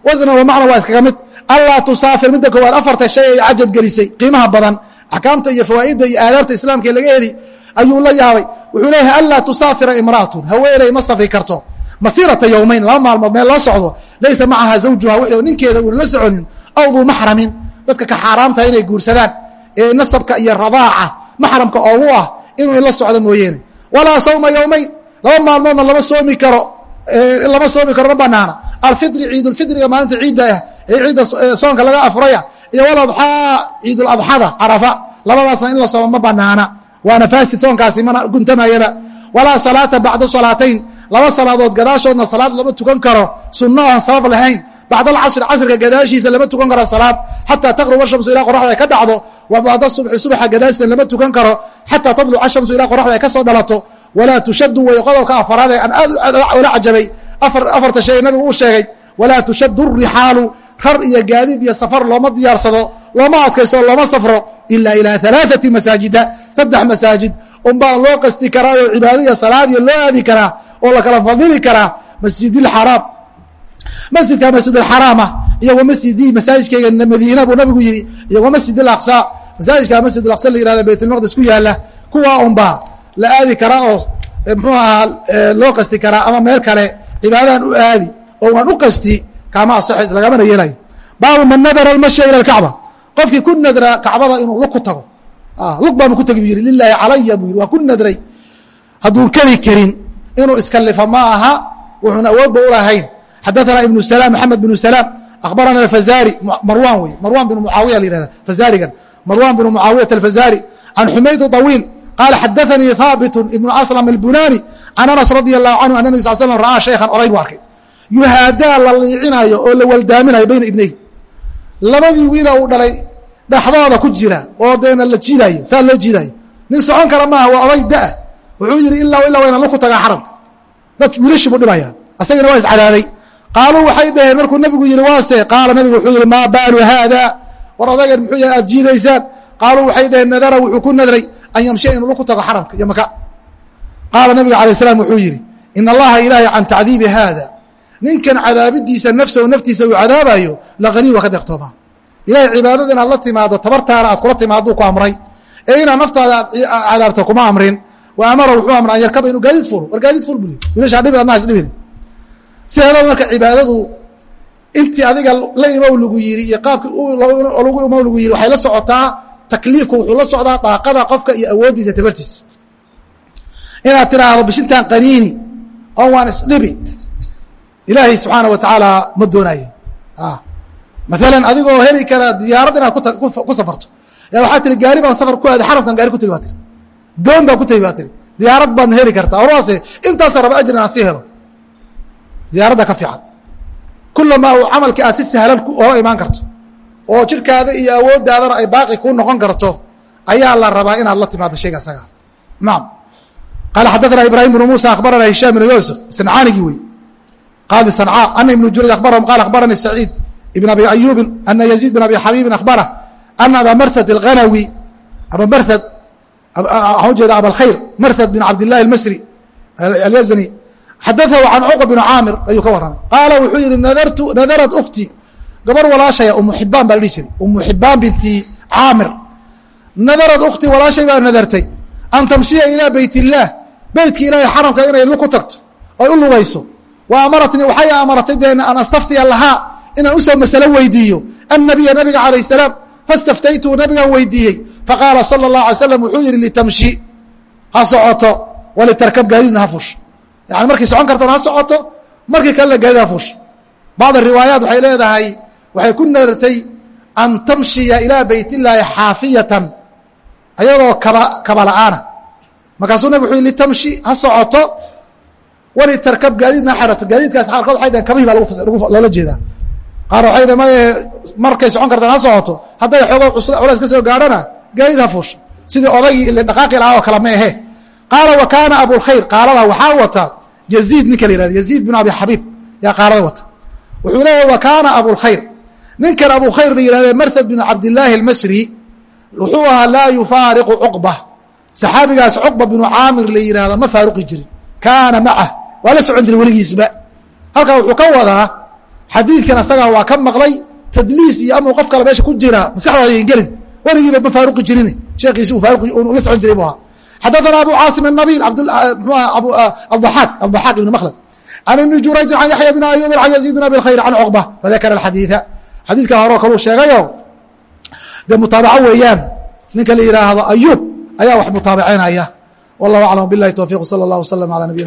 Wasna wa macna waa iskaga mid. Allaa tusaafir midda koowaad afarta shay ay cajab gelisay qiimaha badan axkaamta iyo fawaa'idda iyo aadaabta islaamka ee laga heli ayuu la yaabay. Wuxuu leeyahay anlaa tusaafira imra'atun. Haweeney ma safri karto. Masiirata yowmayn laba maalmood meel loo socdo. Laysa macaha zawjuha w ninkeeda uuna la soconin aw duu maxramin. Dadka ka xaaraamtaha inay guursadaan. Ee nasabka iyo radaaca maxramka oogu ah inuu ila socdo mooyeene walaa sawma yowmayn laba maalmoodna lama soomi karo lama soomi karo ma banaana. Alfitri ciidulfitriga maalinta ciidda ah ee ciidda soonka laga afuraya iyo waladxaa ciiduladxada carafa. Labadaasna in la soomo ma banaana. Waana faasid soonkaasi mana guntamayaba. Walaa salaata bacda salaatayn. Laba salaadood gadaashoodna salaad lama tukan karo. Sunno aan sabab lahayn bacd alcasri casrka gadaashiisa lama tukan karo salaad xataa taqruba shamsu ilaa qoraxda ay ka dhacdo wa bacda subxi subaxa gadaashiisa lama tukan karo xataa tadluca shamsu ilaa qoraxda ay ka soo dhalato walaa tushadu way qodobka afaraade aan aad ula cajabay afarta shay nabigu uu sheegay walaa tushadu rixaalu rar iyo gaadiid iyo safar looma diyaarsado looma adkaysto looma safro ilaa ilaa alaaثati masaajida saddex masaajid unbaa loo qasti karaa oo cibaado iyo salaad iyo loo aadi karaa oo lakala fadili karaa masjid اxaraam masjidka masjid اxaraama iyo masjidii masaajidkeyga madiina buu nabigu yihi iyo masjid اaqصى masaajidka masjid aqصى la yihahda bayt اlmaqdis ku yaala kuwaa unbaa la aadi karaa oo mxuu ahaa loo qasti karaa ama meel kale cibaadahan u aadi oo waan u qasti kaama asaxays lagamana yeelayo baabu man nadara almashya ila اlkacba qofkii ku nadra kacbada inuu lug ku tago lug baanu ku tagi bu yihi lilaahi calaya buu yihi waa ku nadray hadduu keli karin inuu iskalifa ma aha wuxuuna awoodba ulahayn xadaana ibnu salam maxamed binu salaam akhbarana alfazari marwan wey marwan binu mucaawiya la yihahda fazarigan marwan binu mucaawiyat alfazari can xumayd طawiil qaala xadaanii haabitu ibnu aslam albunani can anas radia allahu canhu ana nabi sal slm ra'aa shaykhan oday buu arkay yuhaadaa la liicinayo oo la weldaaminayo bayna ibnayhi labadii wiila uu dhalay dhexdooda ku jira oo deena la jiidaayo saa loo jiidaayo nin socon kara maaha waa oday da'a wuxuu yidhi ilaa ilaa wayna luku tagaa xaramka dad wiilashii buu dhibaya asagana waa iscadaabay qaaluu waxay dhaheen markuu nabigu yihi waase qaala nabigu wuxuu yihi maa baalu haada war odagan muxuu yahay aad jiidaysaan qaaluu waxay dhaheen nadara wuxuu ku nadray an yamshiya inuu laku tago xaramka iyo maka qaala nabiga alay slam wuxuu yihi in allaha ilaahay can tacdiibi haada ninkan cadaabidiisa nafsahu naftiisa uu cadaabayo laqaniy waa ka deeqtoomaa ilahay cibaadada inaad la timaado tabartaana aad kula timaaduu ku amray ee inaad naftaada aad cadaabto kuma amrin wa amara wuxuu amra an yarkaba inuu gaadiid fulo war gaadiid ful buli wiilashaa dhibin adna is sideedaba marka cibaadadu intii adiga la imow lagu yiri iyo qaabki lagu imow lagu yiri waxay la socotaa takliifku wuxuu la socdaa daaqada qofka iyo awooddiisa tabartiisa. Inaad tiraahdo bishintan qaniini oo waan isdhibi ilaahay subxaana wa tacaala ma doonayo. Maalan adigoo heli kara diyaarad inaad ku safarto. Ya waxaa tiri gaari baan safar ku aaday xaramkan gaari ku tegi baa tiri. Doon baan ku tegi baa tiri. Diyaarad baadna heli kartaa. Orase intaasa raba ajri inaan sii helo diyaaradda ka fiican. Kulamaa uu camalkii aad si sahlan ola imaan karto oo jirkaada iyo awooddaadana ay baaqi kuu noqon karto ayaa la rabaa inaad la timaado shayga asagaa naam. Qaala xadaثna ibrahim bnu musa akhbarana hishaam bnu yusuf sancaanigii wey qaadi sancaa ana ibnu jurayj akhbarahum qala akhbaranii saciid ibn abi ayubi ana yaziid bin abi xabiibin akhbarah ana aba marhad alghanawi aba marhad waxaan ujeeda abalkhayr marhad bin cabdillahi almasri alyazani xadaahu can cuqa bn caamir ayuu ka waramay qaala wuxuu yihi nadartu nadarad ukhti gabar walaashaya umu xibaan baa la dhihi jiray umu xibaan binti caamir nadarad ukhti walaashay baa nadartay an tamshiya ilaa beyt illaah beytka ilaahay xaramka inay lu ku tagto oy u lugayso wa amaratnii waxay amaratay dee an astaftiya lahaa inaan u soo masalo weydiiyo annabiya nabiga calayh salaam fastaftaytuu nabigaan weydiiyey faqaala sala اllahu alay slam wuxuu yihi litamshi ha socoto walitarkab gaadiidna ha fush yani markay socon kartana ha socoto markii kalena gaadid ha fush bacd riwaayaat waxay leedahay waxay ku nadartay an tamshiya ilaa beyt illaahi xaafiyatan ayadoo kaba kaba la'aana. Markaasuu nabig wuxuu litamshi ha socoto walitarkab gaadiidna ha xerato gaadiidkaas qaarkood waxay dhaheen kabihi baa loola jeedaa. Qaar waxay dhaheen maye markay socon kartaan ha socoto hadday xoogo culays ka soo gaadhana gaadiid ha fuusho sidii odaygii ile dhaqaaqi lahaa oo kale ma ahe qaala wa kaana abulkhayr qaalada waxaa wata yaziid ninka la yihahdo yaziid bin abi xabiib yaa qaalada wata wuxuu leeyahy wa kaana abulkhayr ninkan abukhayr la yihahde marhad bin cabdillaahi almasri wuxuu ahaa laa yufaariqu cuqba saxaabigaas cuqba binu caamir la yihahdo ma faaruqi jirin kaana macah waa la socon jiray weligiisba halkaa wuxuu ka wadaa xadiidkan asaga waa ka maqlay tadliis iyo amuu qof kale meesha ku jira maskaxdooda ayan gelin weligiiba ma faaruqi jirin sheekiisi la socon jiray bu ahaa xadaثna abu caasim الnabil abdaxaaq abdaxaaq ibn makhlad can ibni jurayjin can yaxya bn ayub can yaziid bin abi اkhayr can cuqba fadakara اxadiiثa xadiidka horo kaluu sheegayo dee mutaabaco weeyaan ninka la yihaahdo ayub ayaa wax mutaabacinaya wallah aclam bilahi towfiq salى اllah wslm alى nabiyina